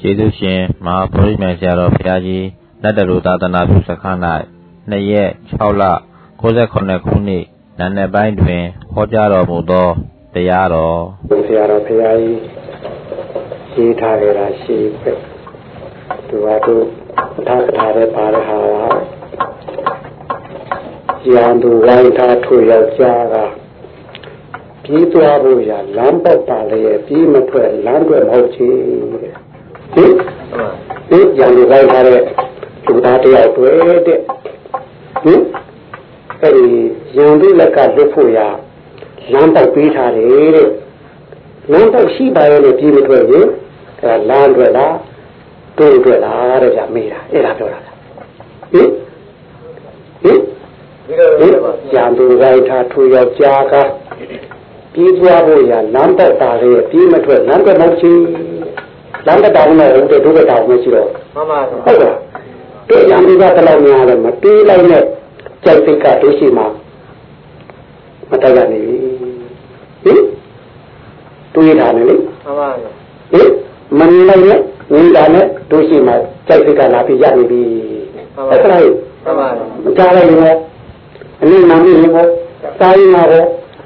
ကျေးဇူးရှင်မဟာဗောဓိမြိုင်ဆရာတော်ဘုရားကြီးလက်တလူသာသနာပြုစခန်း၌နှစ်ရက်6လ69ခုနှစ်နံနက်ပိုင်းတွင်ဟောကြားတော်မူသောတရားတော်ဆရာတော်ဘုရားကြီးရေးထားကြတာရှိပဲသူကတို့သာကထာရဲ့ပါရဟာရန်သူဝိုင်းထားထွေယောက်ျားကပြေးသွားဖို့ရလမ်းပေါက်ပါလေပြေးမထွက်လမ်းထွက်မဟုတ်ချေတဲ့ ဟင်ဒီရန်သူဝိုင်းထားတဲ့လူသားတယောက်တွေတဲ့ဟင်အဲ့ဒီရန်သူလက်ကလွတ်ဖို့ရလမ်းပေါက်ပေးထားတယ်တဲ့လမ်းပေါက်ရှိပါရဲ့ပြေးမထွက်ရင်အဲ့လမ်းထွက်လားတွေးထွက်လားတဲ့ကြာမေးတာအဲ့ဒါပြောတာဟင်ဟင်ရန်သူရိုက်ထားထူယောက်ျားကပြေးသွားဖို့ရလမ်းတက်တာလေပြေးမထွက်လမ်းတက်မချင်း လမ်းတက်တောင်းနဲ့ဦးတဲ့ဒုက္ခတောင်းမရှိတော့မှန်ပါဟုတ်ကဲ့တွေ့ရံဒီကတလောက်များတယ်မပြေးလိုက်နဲ့ကြိုက်စိတ်ကတို့ရှိမှာမတက်ရနေဟင်တွေးထားတယ်လေမှန်ပါဟင်မနေလိုက်နဲ့နေတာနဲ့တို့ရှိမှာကြိုက်စိတ်ကလာပြီးရနေပြီဟုတ်ကဲ့မှန်ပါမကြားလိုက်ရောအနည်းနာမည်ရောစာရင်းရော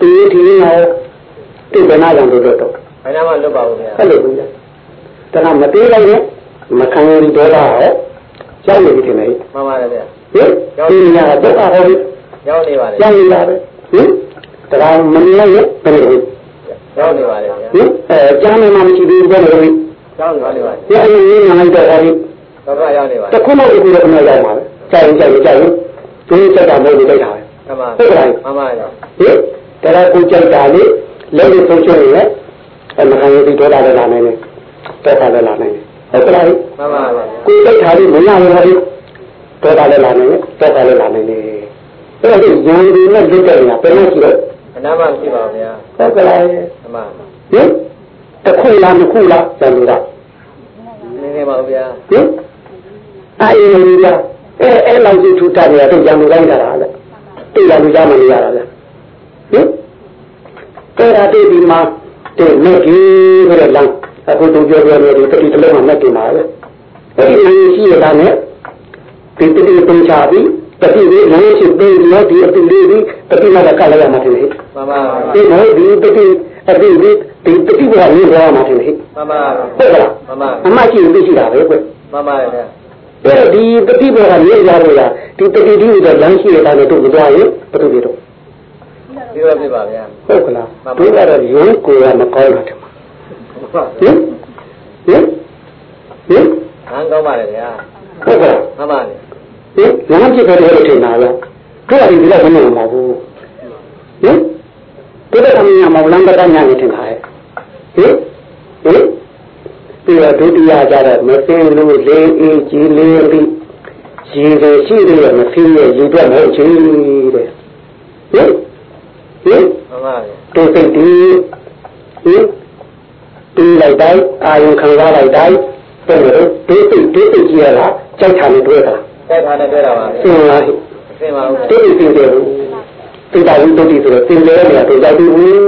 တီးထီးရောတိဗနာကြောင့်တို့တော့ဘယ်နာမှလွတ်ပါဘူးဗျာအဲ့လိုဘူးဗျာ တဏမတေးလိုက်နဲ့မခံရဒီဒေါသရောကြောက်နေပြီထင်တယ်မှန်ပါတယ်ဗျာဟင်ဒီနေရာတော့ဟောပြီရောက်နေပါတယ်ကြောက်နေပါပဲဟင်တဏမနေလိုက်ရဲ့ဘယ်လိုရောက်နေပါတယ်ဗျာဟင်အဲကြားနေမှမရှိသေးဘူးဘယ်လိုလဲရောက်နေပါတယ်ဒီအရင်ကနိုင်တော့ဟောပြီတော့ရောက်နေပါတခုမှဒီလိုမရောက်ပါဘူးကြောက်ရင်ကြောက်ရင်ကြောက်ရင်ဒီစက်ကမိုးလေးလိုက်တာပဲမှန်ပါဟုတ်ကဲ့မှန်ပါရောဟင်တရားကိုကြိုက်တာလေလက်လို့ဆုံးချုံနေအမခံရပြီးဒေါသလည်းလာနိုင်တယ် ဒေါသလည်းလာနိုင်တယ်ဟုတ်ကဲ့မှန်ပါပါကိုကြိုက်တာလေမရဘူးလားဒေါသလည်းလာနိုင်တယ်ဒေါသလည်းလာနိုင်တယ်အဲ့ဒါရံဒီနဲ့လွတ်တယ်လားဘယ်လိုရှိတော့အနာမရှိပါဘူးဗျာဟုတ်ကဲ့မှန်ပါဟင်တစ်ခုလားနှစ်ခုလားဇန်လူကနည်းနည်းပါဗျာဟင်အေးလို့ဗျာအဲအဲ့လောက်ကြီးထူတာနေတာတို့ရံလူတိုင်းတာလားတိတ်ရလူကြမနေရတာဗျဟင်အဲ့ဒါတိတ်ဒီမှာတိတ်မဲ့ကြီးဆိုတဲ့လမ်း အခုတို့ပြောပြောနေဒီတတိတလုံးမှာမဲ့တင်ပါလေအဲ့ဒီနေရှိရတာနဲ့ဒီတတိပုံချပြီးတတိလေးလည်းရှိပြီးတော့ဒီအတိလေးဒီတတိမှာကလည်းရမှာတယ်ဟဲ့မှန်ပါဒီမို့ဒီတတိအတိလေးဒီတတိကလည်းရမှာတယ်ဟဲ့မှန်ပါဟုတ်ကဲ့မှန်ပါအမှရှိပြီးရှိတာပဲကွမှန်ပါဗျာအဲ့ဒီတတိဘောကမြေရလို့ရဒီတတိတိကိုလမ်းရှိရတာနဲ့တို့မသွားရင်ဘယ်လိုဖြစ်တော့ဒီလိုဖြစ်ပါဗျာဟုတ်ကလားတို့ကတော့ရုံးကိုရမကောင်းတာတယ် ဟင်ဟင်ဟင်ဟန်ကောင်းပါလေဗျာဟုတ်ကဲ့မှန်ပါလေဟင်လမ်းဖြစ်ကြတယ်လို့ထင်တာလားတို့ကဒီလောက်မနေမှာဘူးဟင်တို့ကလည်းမလမ်းကတည်းကညာနေထင်တာဟဲ့ဟင်ဟင်ပြီးတော့ဒုတိယကြတော့မသိလို့လေးအေးကြီးလေးပြီးရေတွေရှိတယ်မသိရဲ့ရေတွက်မဟုတ်ချင်တဲ့ဟင်ဟင်မှန်ပါဗျာတို့စိတ်ဒီဟင် တီးလိုက်တိုင်းအာယုခံစားလိုက်တိုင်းတဲ့တို့ဒုစိတ်ဒုစိတ်ကြီးရလားကြိုက်တာနဲ့တွေ့တာကြိုက်တာနဲ့တွေ့တာပါဆင်းလားဆင်းပါဘူးတိတ်တိတ်တယ်တိတ်တာဝိတုတိဆိုတော့သင်လဲနေရာတို့ရောက်ပြီဘူး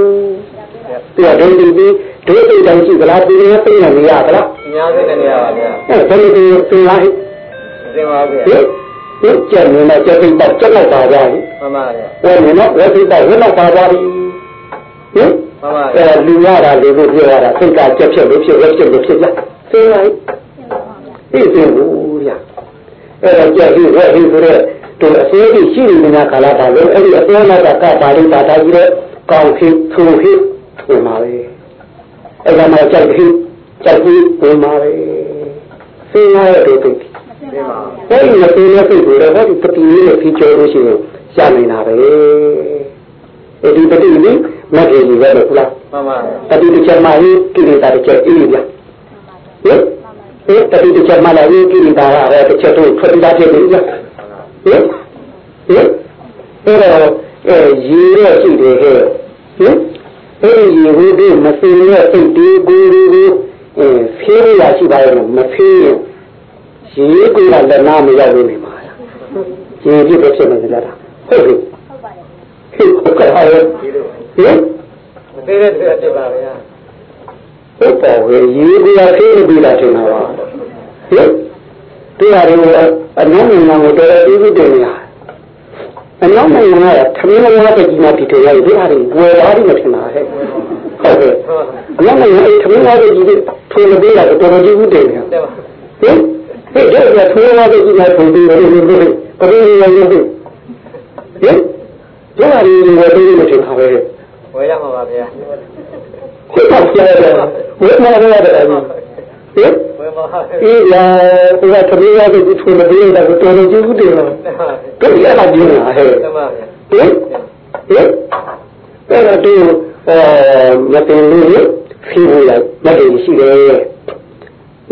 ပြတော့ဒီဒီဒုစိတ်တိုင်းရှိသလားဒီနေ့သိနေရသလားအများကြီးနေရပါဗျာအဲဘယ်လိုဒီသင်လားသင်ပါဗျာဒီကျက်နေတော့ကျက်သိတော့ကျက်လိုက်ပါဗျာမှန်ပါဗျာဝယ်နေတော့ဝယ်သိတော့ဝယ်တော့ပါဗျာဟင် မှန်ပါအဲလူရတာလူလို့ပြောရတာစိတ်ကကြက်ဖြစ်လို့ဖြစ်ဝက်ဖြစ်လို့ဖြစ်ကြသိလိုက်သိသိဘူးဗျာအဲတော့ကြက်ပြီးဝက်ပြီးဆိုတော့သူအသေးကြီးရှိနေတာကာလတာလို့အဲ့ဒီအသေးနောက်ကကပါလိတာတာကြီးတဲ့ကောင်းခိထူခိထူမှာပဲအဲ့ဒါမှကြိုက်ခိကြိုက်ခိထူမှာပဲသိရတဲ့တူအဲ့ဒီမသိတဲ့စိတ်ကိုလည်းဟောဒီပတိလေးနဲ့ပြီးကျော်လို့ရှိရင်ရနိုင်တာပဲအဲ့ ဒီပတိလေးမက်ကြီးပဲလို့လားမှန်ပါပတိတစ်ချက်မှဟိကိလေသာတစ်ချက်အေးပြဟင်အဲ့ပတိတစ်ချက်မှလည်းဟိကိလေသာကတစ်ချက်တို့ထွက်လာဖြစ်နေကြဟင်ဟင်အဲ့တော့အဲရေရရှိတယ်ဟဲ့ဟင်အဲ့ဒီရေဘူးဒီမသိတဲ့စိတ်ဒီကိုယ်ကိုအဲဖေးရရှိပါရဲ့မဖေးရင်ရေကိုယ်ကလည်းနားမရောက်လို့နေမှာရေပြည့်ပဲဖြစ်နေကြတာဟုတ်ပြီ ဟုတ်ပါတယ်ဟုတ်ကဲ့ဟာရဲ့ဟင်မသေးတဲ့တည်းတည်းပါဗျာဟဟုတ်ပါဘူးရေကူရသေးပြီလားထင်တာပါဟင်တရားတွေအနည်းငယ်ကိုတော်တော်ပြီးပြီးတင်ရအနောက်နိုင်ငံကသမီးမွားတဲ့ကြီးမတီတွေရိုက်ဒီဟာတွေဝယ်သွားတယ်မထင်တာဟဲ့ဟုတ်ကဲ့အနောက်နိုင်ငံအဲ့သမီးမွားတဲ့ကြီးတွေထွေမပေးတာတော်တော်ကြီးပြီးတင်ရတဲ့ပါဟင်ဟဲ့ဒါကထွေမွားတဲ့ကြီးမထွေပြီးတယ်လို့ပြောတယ်ပရိနိဗ္ဗာန် လို့ဟင်ဒါရီဝယ်ပြီးမထင်တာပဲဝယ်ရမှာပါဗျာဟုတ်ပါရဲ့ဝယ်မှာရတယ်ဟင်ဝယ်မှာပါအေးလာဒီကသမီးရတဲ့ဒီထွေမပေးတာကိုတော်တော်ကြီးပြီးတယ်လို့တို့ရတာပြင်းလာဟဲ့တဲ့ပါဗျာဟင်ဟင်အဲ့တော့ဒီအဲမတင်လို့ဖီးလို့ရမတင်ရှိတယ်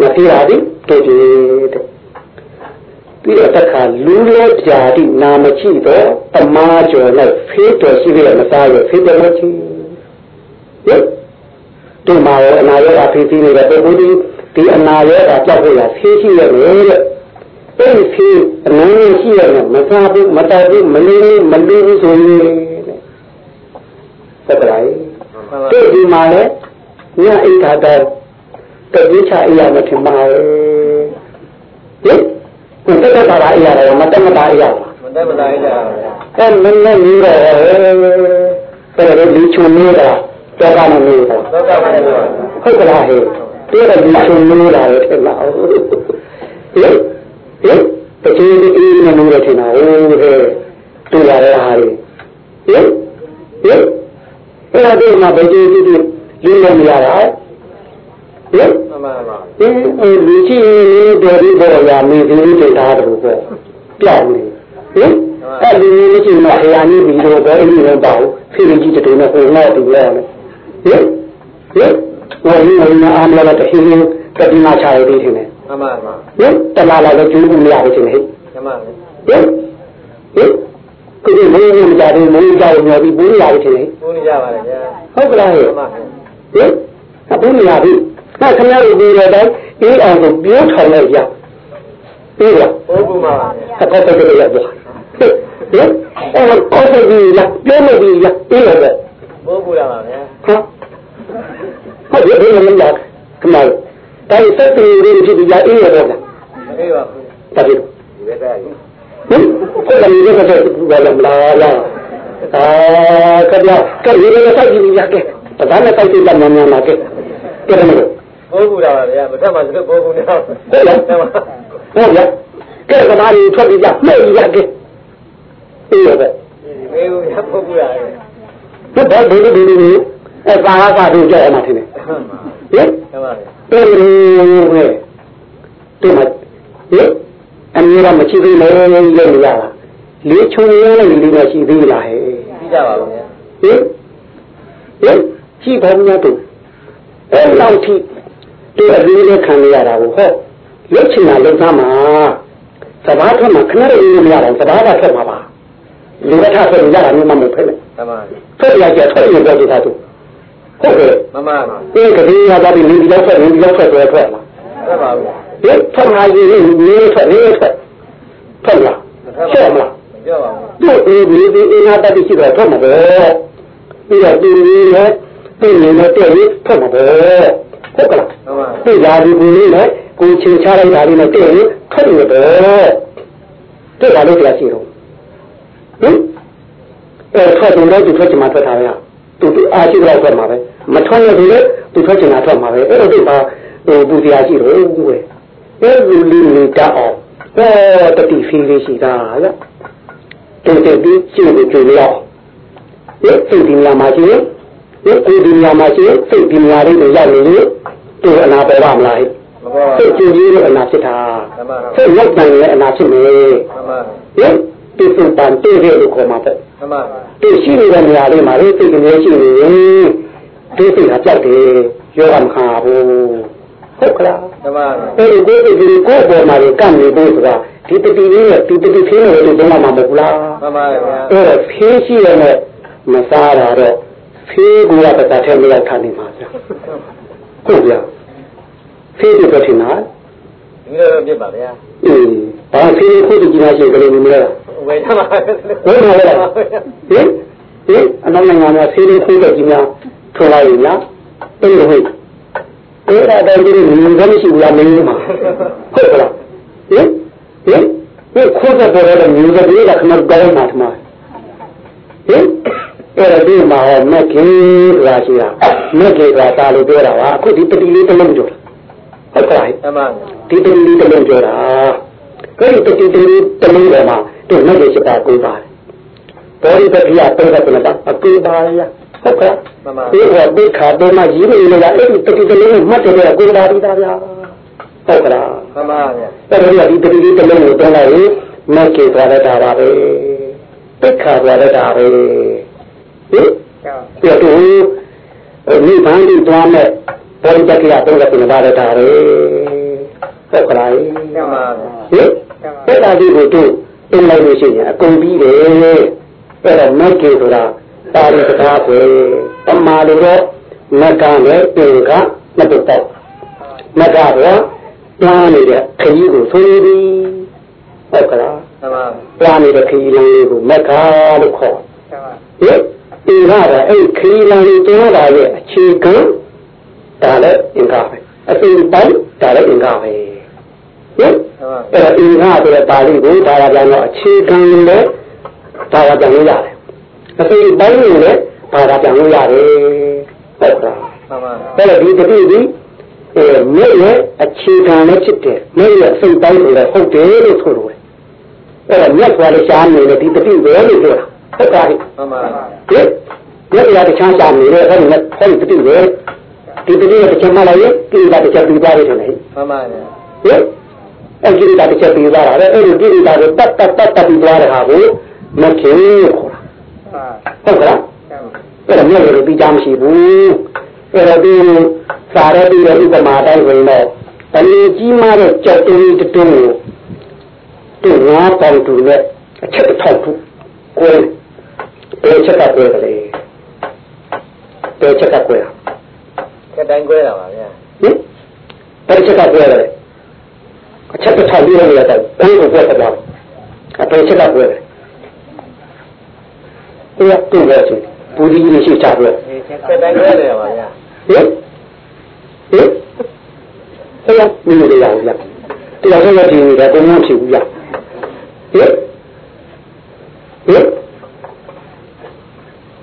မဖီးရသည်တို့ကြည့်တဲ့ ပြီးတော့တစ်ခါလူလောကြာတိနာမရှိတော့တမားကျော်နဲ့ဖေးတော်ရှိရမစားရဖေးတော်မရှိဟင်ဒီမှာရောအနာရောဂါဖေးပြီးနေတဲ့ပုဂ္ဂိုလ်ဒီဒီအနာရောဂါကြောက်ဖို့ရဖေးရှိရတယ်တဲ့အဲ့ဒီဖေးအနည်းရှိရတယ်မစားဘူးမတောက်ဘူးမလေးဘူးမလေးဘူးဆိုရင်တဲ့ဟုတ်ကဲ့တို့ဒီမှာလေညအိတ်တာတော့တတိချအရာမထင်ပါဘူးဟင် ကိုတက်တက်တာအရာလည်းမတက်မတာအရာလားမတက်မတိုင်းကြပါဗျာအဲမင်းနဲ့နေတော့အဲဒါလူချုံနေတာတော့ကမနေတာတော့ကပါဗျာဟုတ်ကလားဟဲ့တဲ့လူချုံနေတာလေထင်လားဟင်ဟင်တကယ်ဒီနမလို့ထင်တာဟိုဟဲ့တူလာတဲ့ဟာတွေဟင်ဟင်အဲ့ဒါဒီမှာဘယ်ကြည့်ကြည့်လူလည်းမရတာ ဟင်မှန်ပါပါအင်းအဲလူကြီးတော်ဒီပေါ်ရာမေဒီလေးတင်ထားတယ်ပေါ့ပြောင်းနေဟင်အဲ့လူကြီးမရှိမှခရာနေပြီးတော့ဘယ်လိုလဲပေါ့ဖိလိကြီးတူနဲ့ဟိုငေါ့တူရမယ်ဟင်ဟင်ဝိုင်းဝိုင်းအားမလာတဲ့ဟင်းကတိမချရသေးတယ်ဟင်မှန်ပါပါတလာလာတော့ကျူးမရဘူးချင်းဟင်မှန်ပါဗျာဟင်ဟင်ကိုယ်မိုးမိုးကြတယ်မိုးကြောင်မျောပြီးဘူးရဘူးချင်းဟင်ဘုန်းကြီးရပါတယ်ဗျာဟုတ်ကလားဟင်မှန်ပါဗျာဟင်အခုနေရပြီ။ နောက်ခင်ဗျားတို့ဒီတော့အေးအောင်ကိုပြောထောင်လိုက်ရ။ပြီးတော့ဘုန်းကူမှာပါဗျာအကောက်တက်ကြရသွား။ဟင်အဲ့တော့အောက်ဆက်ပြီးရပြောမပြီးရပြီးတော့ဘုန်းကူလာပါဗျာဟာဟုတ်ပြီဘယ်လိုလဲခမတော်ဒါစက်တီရင်းဖြစ်ပြီးရအေးရတော့လားမပြေပါဘူး။ဒါပြီဒီဘက်ကကြီးဟင်ကိုယ်လည်းဒီကဆက်ဘာလဲမလားလားအာကဗျာကဲဒီလိုစိုက်ကြည့်ရခဲ့။ဒါနဲ့စိုက်ကြည့်တယ်မြန်မြန်လာခဲ့။ကြည့်ရမလို့ ဘုန်းကူလာပါဗျာမထက်မှစလို့ဘုန်းကူနေတော့ဟုတ်လားမှန်ပါဟုတ်လားကဲကမားကြီးထွက်ပြီးကြမှဲ့ရခဲ့အေးပဲမေဘူးရဘုန်းကူလာတယ်ဘယ်ဘယ်လိုဒီလိုအဲပါဟာသာတို့ကြောက်အောင်ထင်တယ်ဟင်မှန်ပါဗျာတော်ရင်းပဲဒီမှာဟင်အမြဲတမ်းမရှိသေးလဲလို့နေရတာလေးချုံရင်းလေးလေးမရှိသေးလားဟဲ့ပြီးကြပါဘူးဗျာဟင်ဟင်ကြည့်ပါဦးများတို့အဲ့လောက်ထိ ဒီအလေးလေးခံရတာကိုဟောလုတ်ချင်တာလုံသားမှာစဘာထွက်မှာခဏလေးမရတော့စဘာကထွက်မှာပါလူကထားထွက်ရတာမျိုးမှမဟုတ်ဖ ೇನೆ မှန်ပါဗျာထွက်ရကြထွက်ရင်ပြောကြတာသူဟုတ်ကဲ့မှန်ပါပါဒီကတိရတာဒီလူလောက်ထွက်လူလောက်ထွက်ထွက်ထွက်လာမှန်ပါဗျာဒီထွက်လာရင်နေထွက်နေထွက်ထွက်လာဆက်မလားမပြောပါဘူးတို့ဒီဒီအင်အားတက်ရှိတော့ထွက်မှာပဲပြီးတော့ဒီလေးနဲ့ပြင်နေတဲ့တဲ့လေးထွက်မှာပဲ ဟုတ်ကလားမှန်ပါဒီဓာဒီဘူးလေးနဲ့ကိုချင်းချလိုက်တာလေးနဲ့တဲ့လေးထွက်နေတယ်တဲ့ဓာလေးတရားရှိတော့ဟင်အဲထွက်တယ်လည်းသူထွက်ချင်မှထွက်တာပဲသူအားရှိတော့ထွက်မှာပဲမထွက်ရဘူးလေသူထွက်ချင်တာထွက်မှာပဲအဲ့တော့ဒီပါဟိုသူတရားရှိတော့ဘူးပဲအဲ့ဒီလေးလေးတအောင်ဟောတတိဖီလေးရှိတာရတဲ့တဲ့ဒီရှိနေကြလို့ရဲ့စိတ်ဒီနေရာမှာရှိရဲ့ရဲ့ ကိုဒီနေရာမှာရှိရဲ့စိတ်ဒီနေရာလေးကိုရောက်နေလို့သူအနာပေါ်ပါမလားမပေါ်ပါစိဘူးတ်ကြည်ကြီးတဲ့အနာဖြစ်တာမှန်ပါပါစိတ်ရောက်တယ်လည်းအနာဖြစ်နေမှန်ပါဟင်ဒီစံတန်တေးတဲ့လို့ခေါ်မှာပေါ့မှန်ပါဒီရှိနေတဲ့နေရာလေးမှာလေစိတ်ကနေရှိနေရင်ဒီစိတ်ကကြောက်တယ်ယောဂမခံဘူးဟုတ်ကလားမှန်ပါအဲဒီကိုယ်ဒီကိုယ်ပေါ်မှာကန့်နေဖို့ဆိုတာဒီတတိလေးနဲ့ဒီတတိဖင်းနဲ့ဒီတော့မှမဟုတ်ဘူးလားမှန်ပါဗျာအဲ့တော့ဖေးရှိရတဲ့မစားတာတော့ ဖေးကူရတဲ့တထဲမရောက်ခံနေမှာဗျာဟုတ်ဗျာဖေးတို့ထင်တာဒီလိုပြစ်ပါဗျာအေးဘာဖေးခုတကြီးမရှိကြလို့မလဲဝယ်ရမှာဘယ်မှာလဲဟင်ဟင်အနောက်နိုင်ငံမှာဖေးလေးခုတကြီးများထွန်လိုက်ရင်လားအဲ့လိုဟဲ့ဟအဲ့ဒါတော့ဒီမျိုးလည်းမရှိဘူးလားမင်းမှာဟုတ်ကလားဟင်ဟင်ဒီခိုးတဲ့ပေါ်တဲ့မျိုးတွေကခမကောင်းမှာထမဟင် အဲ့ဒါဒီမှာမက်ကြီးဆိုတာရှိတာမက်ကြီးကတာလို့ပြောတာပါအခုဒီပတိလေးတစ်လုံးပြောတာဟုတ်ကဲ့အမှန်ဒီပတိလေးတစ်လုံးပြောတာအဲ့ဒီပတိလေးတစ်လုံးပေါ်မှာဒီမက်ကြီးစတာကိုပါတယ်ဘောဓိပတိယတုံးတဲ့ကတော့အကူပါရဟုတ်ကဲ့မှန်ပါဒီကဘိခါတော့မှရည်ရည်လာအဲ့ဒီပတိလေးကိုမှတ်တယ်အကူပါဒီသားဗျာဟုတ်ကလားမှန်ပါဗျာအဲ့ဒါဒီပတိလေးတစ်လုံးကိုတွန်းလိုက်ရင်မက်ကြီးသွားတတ်တာပါပဲဘိခါသွားတတ်တာပဲ ဟင်ပြတ်တူမိဘန်းဒီသွားမဲ့ဘောတက်ကရတော့လည်းပြန်လာတဲ့တာပဲဟုတ်ကလားဟင်မှန်ပါအဲ့ဒါဒီကိုတို့တင်လိုက်လို့ရှိရင်အကုန်ပြီးတယ်အဲ့တော့မက်ကေဆိုတာပါဠိစကားပဲတမာလိုတော့မက်ကနဲ့တင်ကမတူတော့မက်ကတော့တွားနေတဲ့ခရီးကိုဆိုနေပြီဟုတ်ကလားမှန်ပါတွားနေတဲ့ခရီးလမ်းလေးကိုမက်ကလို့ခေါ်ဟဲ့ ဒီကတော့အဲ့ခရီးလမ်းလေးတွန်းတာရဲ့အခြေခံဒါလည်းအင်္ဂါပဲအစိမ်ပိုင်းဒါလည်းအင်္ဂါပဲဟင်မှန်ပါအဲ့တော့အင်္ဂါဆိုတဲ့ပါဠိကိုဒါရပြန်တော့အခြေခံလည်းဒါရပြန်လို့ရတယ်အစိမ်ပိုင်းကိုလည်းဒါရပြန်လို့ရတယ်ဟုတ်ကဲ့မှန်ပါအဲ့တော့ဒီတတိဒီအဲမြည့်ရဲ့အခြေခံလည်းဖြစ်တယ်မြည့်ရဲ့အစိမ်ပိုင်းကိုလည်းဟုတ်တယ်လို့ဆိုလို့အဲ့တော့မြတ်စွာဘုရားရှားနေတယ်ဒီတတိပဲလို့ပြောတာ ဟုတ်ကဲ့မှန်ပါဟင်ဒီရတဲ့ချမ်းသာနေတယ်အဲ့ဒီနဲ့အဲ့ဒီတတိပဲဒီတတိကတစ်ချက်မှလိုက်ရင်ဒီကတစ်ချက်ပြီးသွားပြီထင်တယ်မှန်ပါဗျာဟင်အဲ့ဒီကတစ်ချက်ပြီးသွားတာလေအဲ့ဒီဒီကတတ်တတ်တတ်တတ်ပြီးသွားတဲ့ဟာကိုမခင်ခေါ်တာဟုတ်ကလားအဲ့ဒါမျိုးလည်းပြီးကြမရှိဘူးအဲ့တော့ဒီစာရပြီးတဲ့ဥပမာတိုင်းဆိုရင်တော့တဏှာကြီးမားတဲ့ကြောက်တုံးတုံးကိုသူ့ငါးပေါင်တူနဲ့အချက်တစ်ထောက်ခုကိုယ် ဘယ်ချက်ကကိုယ်ကလေးဘယ်ချက်ကကိုယ်ခက်တိုင်းကွဲတာပါဗျာဟင်ဘယ်ချက်ကကိုယ်လဲအချက်တစ်ထောက်ပြီးရတဲ့ကိုယ်ကိုကိုယ်ကတော့အဘယ်ချက်ကကိုယ်လဲဒီကသူ့ရဲ့ပူဒီကြီးရှိချပြခက်တိုင်းကွဲတယ်ပါဗျာဟင်ဟင်ဆရာမင်းတို့ရအောင်လားတရားစရဒီနေတာဘယ်မှဖြစ်ဘူးလားဟင်ဟင်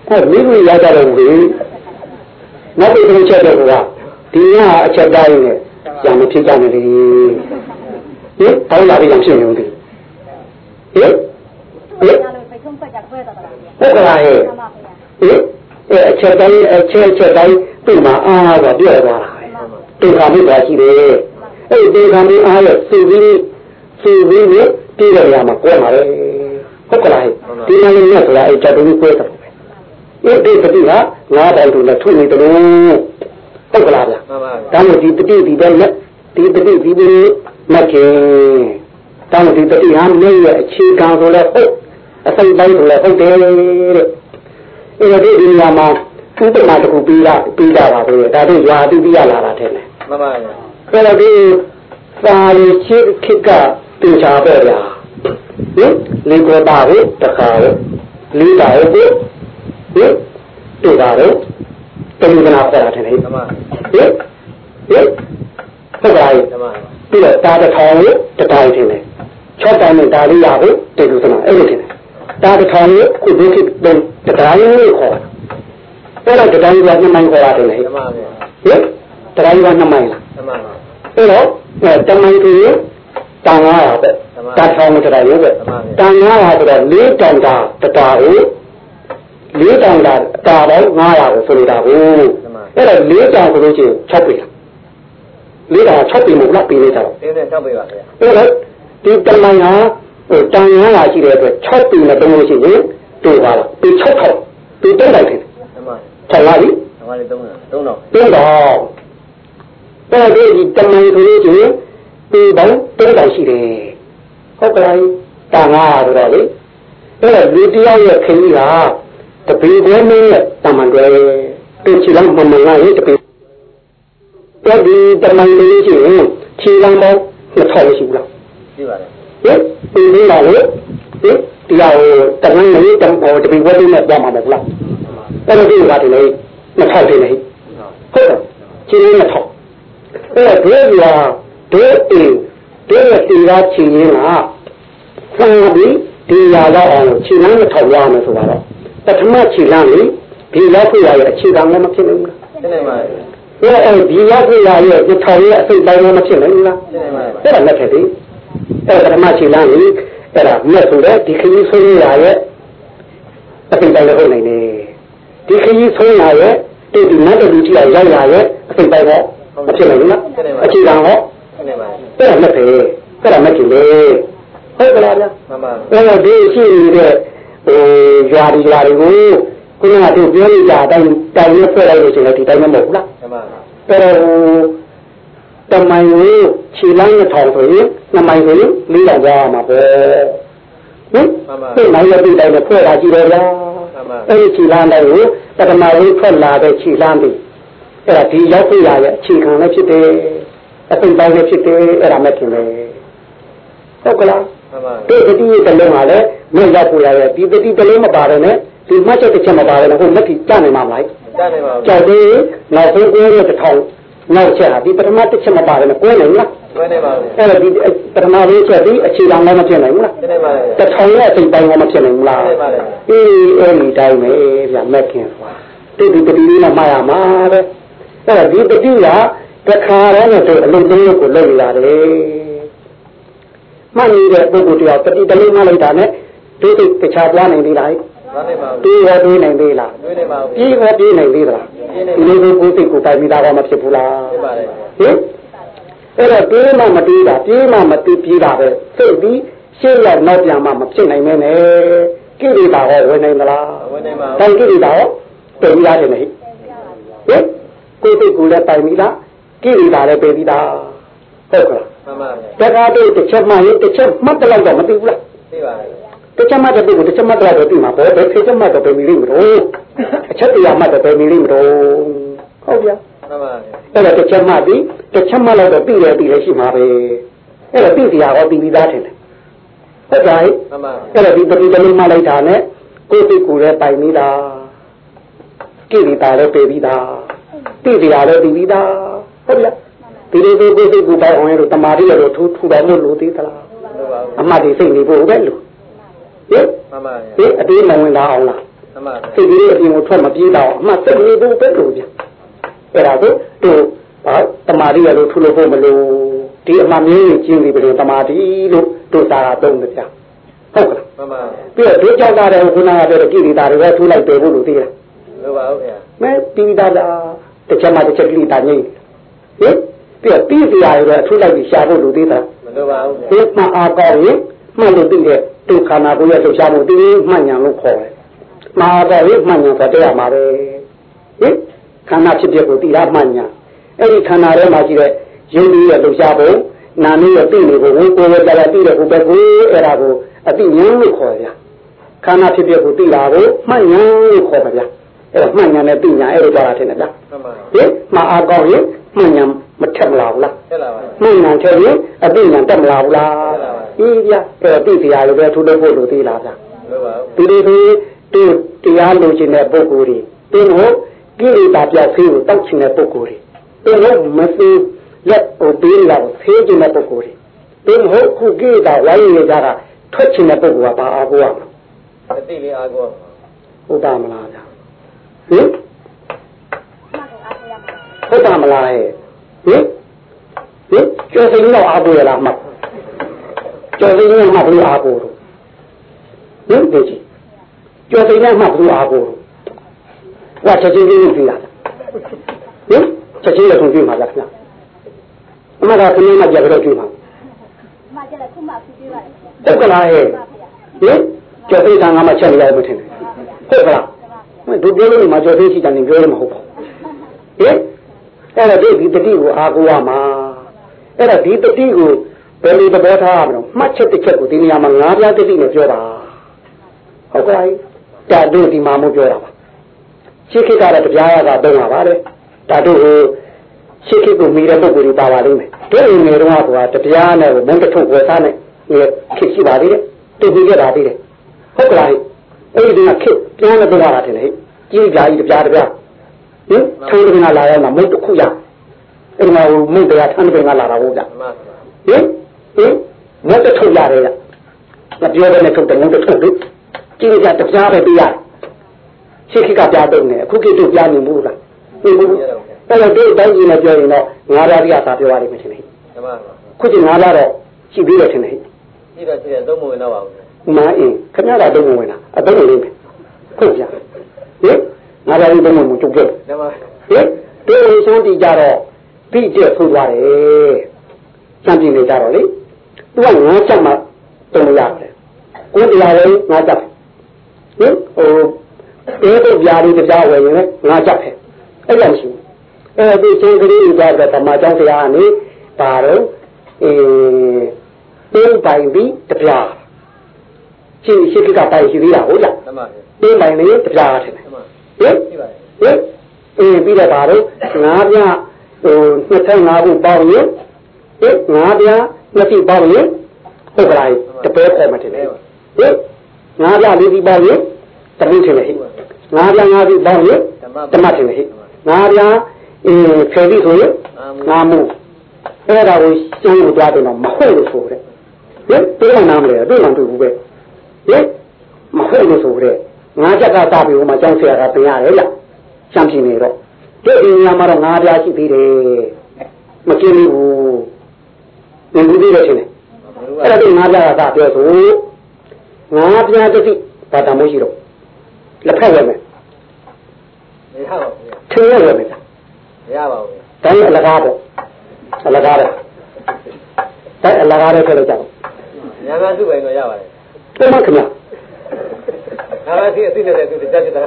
ဟဲ့မိမိရကြတော့ဘူးနောက်ပြီးတစ်ချက်တော့ကဒီညအချက်တိုင်းနဲ့ရံမဖြစ်ကြနဲ့လေဟင်ဘာလို့လာပြီးရံဖြစ်နေဦးဒီဟင်ဟင်ဟုတ်ကလားဟဲ့ဟင်အဲ့အချက်တိုင်းအချက်အချက်တိုင်းသူ့မှာအားကပြည့်သွားတာပဲတေခါမိပါရှိတယ်အဲ့တေခါမိအားရဲ့စူပြီးစူပြီးပြည့်ရရမှာကွဲပါလေဟုတ်ကလားဒီမှာလည်းမြတ်ကလားအဲ့ချက်တူကြီးကွဲတယ် အဲ့ဒီပတိကငါးတိုင်တူနဲ့ထုနေတယ်လို့ဟုတ်ကလားဗျာမှန်ပါဒါမို့ဒီပတိဒီပဲလက်ဒီပတိဒီပဲမခင်ဒါမို့ဒီပတိဟာမြည့်ရဲ့အခြေခံဆိုလဲဟုတ်အစိမ့်တိုင်းဆိုလဲဟုတ်တယ်တဲ့အဲ့တော့ဒီနေရာမှာဥပမာတစ်ခုပြီးလာပြီးလာပါပဲဒါတို့ရွာတိပြရလာတာတဲ့လေမှန်ပါဗျာအဲ့တော့ဒီသာရီချစ်ခစ်ကတင်ချာပဲဗျာဟင်လေကောတာကိုတခါလေလေးတာဟုတ် ဟင်တူတာလေတလူကနာပေါ်တာတဲ့လေမှန်ပါဟင်ဟင်ဟုတ်ပါရဲ့မှန်ပါပြီးတော့တာတစ်ထောင်ကိုတစ်ထောင်ထင်တယ်၆တောင်နဲ့ဒါလေးရဖို့တေလူစနာအဲ့လိုထင်တယ်တာတစ်ထောင်ကိုခုဒုက္ခတုံးတစ်ထောင်ကိုခေါ်အဲ့တော့တစ်ထောင်ကနှစ်မိုင်ခေါ်ရတယ်လေဟင်မှန်ပါဗျာတစ်ထောင်ကနှစ်မိုင်လားမှန်ပါအဲ့တော့တမိုင်ကြီးတန်900ပဲတာထောင်တစ်ထောင်ရုပ်ပဲတန်900ဆိုတော့၄တောင်တာတစ်တာကို ၄တောင်တာတာပေါင်း900ကိုဆိုလိုတာကိုအဲ့တော့၄တောင်ဆိုလို့ချင်း6ပြီလား၄တောင်6ပြီမဟုတ်လားပြီးနေတာတော့တင်းနဲ့ထောက်ပေးပါဗျာအဲ့တော့ဒီတမိုင်ဟာဟိုတန်ရလာရှိတဲ့အတွက်6ပြီနဲ့တုံးလို့ရှိရင်တွေ့ပါလားဒီ6ထောင်ဒီတုံးလိုက်တယ်မှန်ပါ6လာပြီမှန်ပါလေသုံးတာသုံးတော့တုံးတော့အဲ့တော့ဒီတမိုင်ဆိုလို့ရှိရင်ဒီပေါင်းတုံးတောင်ရှိတယ်ဟုတ်ကဲ့တန်ရဆိုတော့လေအဲ့တော့လူတယောက်ရဲ့ခရီးက တပီခွဲမင်းနဲ့တမန်တွေတူချီလမ်းမမလာရဲ့တပီတော့ဒီတမိုင်လေးရှိရင်ခြေလမ်းပေါင်း2000ရှိဘူးလားရှိပါတယ်ဟင်ဒီလိုလာလို့ဟင်ဒီဟာဟိုတမန်လေးတဟိုတပီဝတ်လေးနဲ့သွားမှာမဟုတ်လားအဲ့တော့ဒီကတည်းကမထောက်တယ်လေဟုတ်တယ်ချင်းလေးမထောက်အဲ့ဒုရွာဒုအိမ်ဒုရဲ့တီရာချီရင်းကဆံပြီးဒီရာတော့အောင်ခြေလမ်းမထောက်ရမယ်ဆိုတော့ပ ထမခြေလမ်းလေးဒီလောက်ပြရရဲ့အခြေခံလည်းမဖြစ်နိုင်ဘူးလားရှင်းနေပါပြီအဲ့အဲ့ဒီရောက်ပြရရဲ့ဒီထောင်ရဲ့အစိတ်ပိုင်းလည်းမဖြစ်နိုင်ဘူးလားရှင်းနေပါပြီအဲ့ဒါလက်ထက်ဒီအဲ့ဒါပထမခြေလမ်းလေးအဲ့ဒါမြတ်ဆိုတဲ့ဒီခရီးဆွေးရရဲ့အစိတ်ပိုင်းလည်းဟုတ်နိုင်တယ်ဒီခရီးဆွေးရရဲ့ဒီဒီနတ်တူကြီးရောက်ရရဲ့အစိတ်ပိုင်းတော့မဖြစ်နိုင်ဘူးလားအခြေခံတော့ရှင်းနေပါပြီအဲ့ဒါလက်ထက်အဲ့ဒါမဖြစ်လေဟုတ်ကလားဗျာမှန်ပါအဲ့တော့ဒီရှိနေတဲ့ ဟိုရွာဒီရွာတွေကိုခုနကသူပြောနေကြအတိုင်းတိုင်နဲ့ဖွဲ့လိုက်လို့ရှိရင်ဒီတိုင်းမဟုတ်ဘူးလားမှန်ပါအဲ့တော့တမိုင်ကိုခြေလမ်းနဲ့ထောင်ဆိုရင်နှစ်မိုင်ဆိုရင်လေးလောက်ရမှာပဲဟင်ဒီမိုင်ရဲ့ဒီတိုင်းနဲ့ဖွဲ့လာကြည့်တော့လားမှန်ပါအဲ့ဒီခြေလမ်းတိုင်းကိုပထမဆုံးထွက်လာတဲ့ခြေလမ်းပြီအဲ့ဒါဒီရောက်ပြရရဲ့အခြေခံလည်းဖြစ်တယ်အစိမ့်ပိုင်းလည်းဖြစ်တယ်အဲ့ဒါမဲ့ခင်လေဟုတ်ကလားမှန်ပါဒီတတိယတစ်လုံးကလည်း မြတ်ရောက်ပြရရဲ့ဒီတတိတစ်လုံးမပါတော့နဲ့ဒီမှတ်ချက်တစ်ချက်မပါတော့နဲ့ဟိုလက်ကြီးကြားနေမှာမလားကြားနေပါဘူးကြောက်သေးနောက်ဆုံးကိုရတဲ့ထောင်နောက်ချက်ဟာဒီပထမတစ်ချက်မပါတယ်ကိုယ်နိုင်လားတွဲနေပါဘူးအဲ့တော့ဒီပထမလေးချက်ဒီအခြေခံလည်းမဖြစ်နိုင်ဘူးလားရှင်းနေပါပြီတထောင်ရဲ့အစိပ်ပိုင်းကမဖြစ်နိုင်ဘူးလားဖြစ်ပါတယ်အေးအဲ့ဒီတိုင်းပဲဗျမက်ခင်သွားတိတ်ဒီတတိလေးနဲ့မှားရမှာပဲအဲ့တော့ဒီတတိကတခါတည်းနဲ့တို့အလုံးလုံးကိုလုပ်နေရတယ်မှတ်နေတဲ့ပုဂ္ဂိုလ်တယောက်တတိတလေးမှလိုက်တာနဲ့ဒီ တိတ်တခြားသွားနိုင်သေးလားသွားနေပါဘူးဒီရောတွေးနိုင်သေးလားတွဲနေပါဘူးပြေးရောပြေးနိုင်သေးသလားပြေးနေဒီလိုကိုကိုယ်စိတ်ကိုပိုင်မိတာကမဖြစ်ဘူးလားဖြစ်ပါတယ်ဟင်အဲ့တော့ပြေးမှမပြေးတာပြေးမှမပြေးပြေးတာပဲစိတ်ပြီးရှေ့ရောက်နောက်ပြန်မှမဖြစ်နိုင်မဲနဲ့ကိလေသာဟောဝင်နိုင်သလားဝင်နေပါတိုဘူးင်ကိလေသာဟောပြေးပြီးသားတယ်ဟိဟင်ကိုယ်စိတ်ကိုလည်းပိုင်မိလားကိလေသာလည်းပြေးပြီးသားဟုတ်ကလားမှန်ပါတခါတည်းတစ်ချက်မှရင်တစ်ချက်မှတ်တော့တော့မသိဘူးလားသိပါတယ် တစ်ချက်မှတ်တဲ့ပုဂ္ဂိုလ်တစ်ချက်မှတ်တော့တော့သိမှာပေါ့ဘယ်တစ်ချက်မှတ်တော့ပဲမိလိမ့်မလို့အချက်တရားမှတ်တော့ပဲမိလိမ့်မလို့ဟုတ်ဗျာမှန်ပါအဲ့ဒါတစ်ချက်မှပြီးတစ်ချက်မှလောက်တော့ပြီးတယ်ပြီးလည်းရှိမှာပဲအဲ့ဒါပြီးတရားဟောပြီးပြီးသားထင်တယ်ဟုတ်ကဲ့မှန်ပါအဲ့ဒါဒီပတိတလုံးမှလိုက်တာနဲ့ကိုယ်စိတ်ကိုယ်လည်းပိုင်ပြီးသားကိလေသာလည်းပယ်ပြီးသားတိတရားလည်းပြီးပြီးသားဟုတ်ဗျာဒီလိုကိုယ်စိတ်ကိုယ်ပိုင်အောင်ရလို့တမာတိရလို့ထူထူတော်လို့လို့သေးသလားလို့ပါဘူးအမှတ်ဒီစိတ်နေဖို့ပဲလို့ ဟင်မှန်ပါဒီအတေးမဝင်တာအောင်လားမှန်ပါစိတ်ကလေးအပြင်ကိုထွက်မပြေးတော့အမှတ်စိတ်နေဖို့ပဲလို့ဗျအဲ့ဒါကိုတို့ဘာတမာတိရလို့ထူလို့ဖို့မလို့ဒီအမှတ်မျိုးကြီးကျင်းပြီးပြင်တမာတိလို့တို့စာတာသုံးတယ်ဗျဟုတ်ကဲ့မှန်ပါပြီးတော့တို့ကြောက်တာတဲ့ခုနကပြောတဲ့ကိလေသာတွေပဲထူလိုက်တယ်ဖို့လို့သိရလို့ပါဘူးခင်ဗျာမဲပြီးသားလားတစ်ချက်မှတစ်ချက်ကိလေသာငြိမ့်ဟင်ပြီးတော့ပြီးစရာတွေပဲထူလိုက်ပြီးရှာဖို့လို့သိတာမလို့ပါဘူးဒီမှအားကောင်းရင် မှတ်လို့သိတဲ့ဒုက္ခနာကိုရလှူရှားမှုဒီမှတ်ညာလို့ခေါ်တယ်။မှာတော့ရင်မှတ်ညာဆိုတဲ့ရမှာပဲ။ဟင်ခန္ဓာဖြစ်ဖြစ်ကိုသိတာမှတ်ညာအဲ့ဒီခန္ဓာထဲမှာရှိတဲ့ယုံကြည်ရဲ့လှူရှားဖို့နာမည်ရဲ့သိနေဖို့ကိုယ်ကိုယ်ရဲ့ကြလာသိတဲ့ဟိုဘက်ကိုအဲ့ဒါကိုအသိဉာဏ်လို့ခေါ်ရ။ခန္ဓာဖြစ်ဖြစ်ကိုသိတာကိုမှတ်ညာလို့ခေါ်ပါဗျာ။အဲ့ဒါမှတ်ညာနဲ့သိညာအဲ့လိုကြတာထင်တယ်ဗျာမှန်ပါ။ဟင်မှာအားကောင်းရင်မှတ်ညာမထက်မလာဘူးလား။တက်လာပါမှန်မှန်ချက်ရင်အသိဉာဏ်တက်မလာဘူးလားတက်လာပါ အေးဗျအဲ့တော့သိစရာလိုပဲထူလို့ဖို့လိုသေးလားဗျလို့ပါဘူးဒီလိုဆိုသူတရားလိုချင်တဲ့ပုဂ္ဂိုလ်တွေသူတို့ကိလေသာပြောက်ဖေးကိုတောက်ချင်တဲ့ပုဂ္ဂိုလ်တွေသူတို့မသိလက်ဟိုပေးလာကိုဖေးချင်တဲ့ပုဂ္ဂိုလ်တွေသူတို့ခုကိလေသာဝိုင်းနေကြတာထွက်ချင်တဲ့ပုဂ္ဂိုလ်ကဘာအားကိုးရမလဲအတိလေးအားကိုဟုတ်ပါမလားဗျဟင်မှတ်ကိုအားရမှာဟုတ်ပါမလားဟဲ့ဟင်ဟင်ကျော်စိန်တော့အားကိုးရလားမှတ် ကျော်စိန်ကမှတ်လို့အားကိုးတော့ဟင်ဒီကြီးကျော်စိန်ကမှတ်လို့အားကိုးတော့ကချက်ချင်းလေးပြီးလာဟင်ချက်ချင်းလည်းထုံပြမှာလားခင်ဗျအမကခင်းမကြကြတော့ပြမှာမှတ်ကြတယ်ခုမှဖြစ်ပြပါတယ်ခင်ဗျာဟုတ်ကလားဟဲ့ဟင်ကျော်စိန်ကငါမှချက်လိုက်မထင်ဘူးဟုတ်ကလားမင်းတို့ပြောလို့မှကျော်စိန်ရှိတယ်နေပြောလို့မဟုတ်ပါဘူးဟင်အဲ့ဒါဒီဒီတတိကိုအားကိုးရမှာအဲ့ဒါဒီတတိကို ဘယ်လိုသဘောထားရမလဲမှတ်ချက်တစ်ချက်ကိုဒီနေရာမှာငါးပြားတတိနဲ့ပြောတာဟုတ်ကဲ့တာတို့ဒီမှာမို့ပြောတာပါရှေးခေတ်ကတော့တရားရတာတုံးတာပါလေဒါတို့ဟိုရှေးခေတ်ကိုမိတဲ့ပုဂ္ဂိုလ်တွေပါပါလိမ့်မယ်တို့အိမ်ငယ်တော့ကတရားနဲ့မုန်းတထုတ်ဝယ်စားနဲ့ခေတ်ရှိပါသေးတယ်တူပြီးရတာသေးတယ်ဟုတ်ကဲ့အဲ့ဒီကခေတ်ပြန်လို့ပြောတာတယ်ဟဲ့ကြီးပြားကြီးတပြားတပြားဟင်ထုံးကလာရမှာမုန်းတစ်ခုရဟအိမ်မှာမုတ်တရားထမ်းပင်ကလာတာဟုတ်ကြမှန်ပါဟင် ဟင်ငတ်တထုတ်ရတယ်လားမပြောဘဲနဲ့ထုတ်တယ်ငတ်တထုတ်လို့ကျင်းကြတပြားပဲပြရတယ်ရှေ့ခေတ်ကပြတော့နေအခုခေတ်တို့ပြနေဘူးလားဟင်ဘူးအဲ့တော့ဒီတိုင်းကြီးနဲ့ပြောရင်တော့ငါးပါးပြသာပြောရတယ်မထင်ဘူးမှန်ပါခုချိန်ငါးပါးတော့ရှိသေးတယ်ထင်တယ်ဒီတော့ရှိတယ်သုံးမဝင်တော့ပါဘူးမာအင်းခင်ဗျားတော့တုံးဝင်တာအတုံးလေးပဲဟုတ်ကြဟင်ငါးပါးလေးတုံးဝင်မှုကျုပ်ကြည့်မှန်ပါဟင်ဒီလိုရှင်းတည်ကြတော့ပြီးတဲ့ဆိုသွားတယ် စံပြင်းနေကြတော့လေသူကငါးချက်မှတုံးလို့ရတယ်ကိုယ်တရားလေးငါးချက်ဟင်ဟိုတေးတို့ပြားလေးတရားဝယ်ရင်လည်းငါးချက်ပဲအဲ့လိုမရှိဘူးအဲ့ဒီချင်းကလေးကြတော့ဗမာကျောင်းတရားကနေပါတော့အေးတင်းပိုင်ပြီးတရားရှိရှိကပိုင်ရှိသေးတာဟုတ်လားမှန်ပါတင်းပိုင်လေးတရားထင်တယ်မှန်ပါဟင်ရှိပါတယ်ဟင်အေးပြီးတော့ပါတော့ငါးပြဟို25ခုပေါင်းရင် ဟင်ငါးပြနှစ်စီပေါင်းရင်ဟုတ်ကလားတပဲခေါ်မှတင်တယ်ဟင်ငါးပြလေးစီပေါင်းရင်တမိထင်တယ်ဟိငါးပြငါးစီပေါင်းရင်တမထင်တယ်ဟိငါးပြအေးဖယ်ပြီးဆိုရင်ငါမှုအဲ့ဒါကိုရှင်းလို့ကြားတယ်တော့မဟုတ်လို့ဆိုတဲ့ဟင်တွေ့မှနားမလဲတွေ့မှတွေ့ဘူးပဲဟင်မဟုတ်လို့ဆိုတဲ့ငါးချက်ကစပြီးဟိုမှာကျောင်းဆရာကပြင်ရတယ်လားချမ်းပြနေတော့ဒီဒီညမှာတော့ငါးပြားရှိသေးတယ်မကျင်းဘူး သင်ဘူးသေးတယ်ရှင်လေအဲ့ဒါဒီငါးပြားကသာပြောဆိုငါးပြားတစ်စိဘာတမိုးရှိတော့လက်ဖက်ဝယ်မယ်မရပါဘူးထင်းရဝယ်မယ်လားမရပါဘူးတိုင်းအလကားပေါ့အလကားပဲတိုင်းအလကားပဲပြောလို့ကြောက်ညာမစုပိုင်တော့ရပါတယ်တယ်မခင်ဗျာငါလည်းဒီအသိနဲ့တူတက်တက်တာ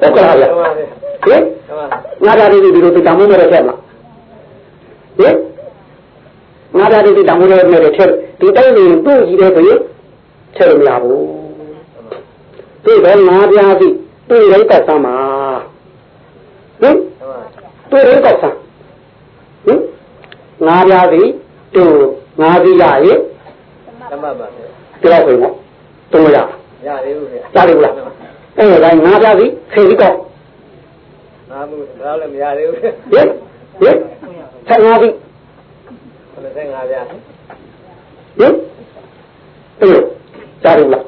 ဟုတ်ကလားဗျာမှန်ပါဟင်မှန်ပါငါးပြားလေးဒီလိုတမိုးမဲ့ဆက်မလားဟင် ငါးပြားလေးတမိုးမဲ့ထက်ဒီတိုင်းနေတို့ကြီးတယ်ဆိုရင်ထည့်လို့မရဘူးတွေ့တော့ငါးပြားစီတွေ့လိုက်တော့သမ်းပါဟင်မှန်ပါတွေ့လိုက်တော့သမ်းဟင်ငါးပြားစီတို့ငါးစီရရင်မှန်ပါပါဒီလောက်ဆိုရင်တော့မရရသေးဘူးခင်ကြားတယ်ဘူးလားအဲ့ဒါငါးပြားစီခေပြီးတော့ငါမှုဒါလည်းမရသေးဘူးဟင်ဟင်ဆက်ငါးစီ 55ဗျာဟင်အဲ့ကြားတယ်ဘူးလား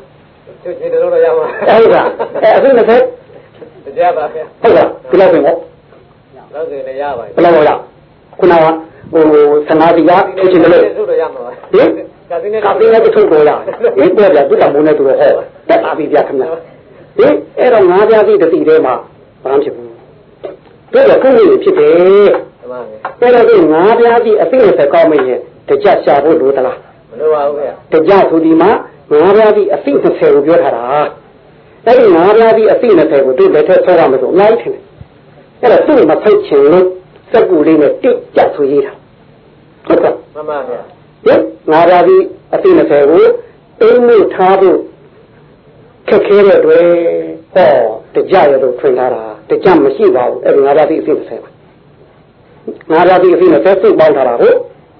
သူချင်းတော့ရမှာအဲ့ဒါအဲ့အခု20တရားပါဗျာဟုတ်လားဒီလောက်ဆိုရင်တော့ဆိုရင်ရပါတယ်ဘယ်လောက်ရခုနကဟိုသနာတိကဖြစ်ချင်တယ်လို့သူ့တော့ရမှာပါဟင်ကာသီနဲ့ကပင်းနဲ့ထုတ်ပေါ်ရဟင်ပြောပြသူ့တမိုးနဲ့သူတော့ဟောတက်ပါပြီဗျာခင်ဗျာဟင်အဲ့တော့ငါးပြားစီတတိထဲမှာဘာမှဖြစ်ဘူးတို့ကခုနေဖြစ်တယ်မှန်ပါဗျာ အဲ့တော့ဒီငါးပြားစီအသိနဲ့ကောင်းမရင်တကြရှာဖို့လိုသလားမလိုပါဘူးဗျာတကြဆိုဒီမှာငါးပြားစီအသိ20ကိုပြောထားတာအဲ့ဒီငါးပြားစီအသိ20ကိုတို့လက်ထက်ဆွဲရမယ်ဆိုအများကြီးထင်တယ်အဲ့တော့သူ့မဖိတ်ချင်လို့စက်ကူလေးနဲ့တိကျဆိုရေးတာဟုတ်ကဲ့မှန်ပါဗျာဟင်ငါးပါးဒီအသိ20ကိုအိမ်မှုထားဖို့ခက်ခဲတဲ့တွေဟောတကြရတော့ထွင်ထားတာတကြမရှိပါဘူးအဲ့ဒီငါးပါးဒီအသိ20ပါ ငါးပါးဒီအသိ20စိတ်ပေါင်းထားတာကို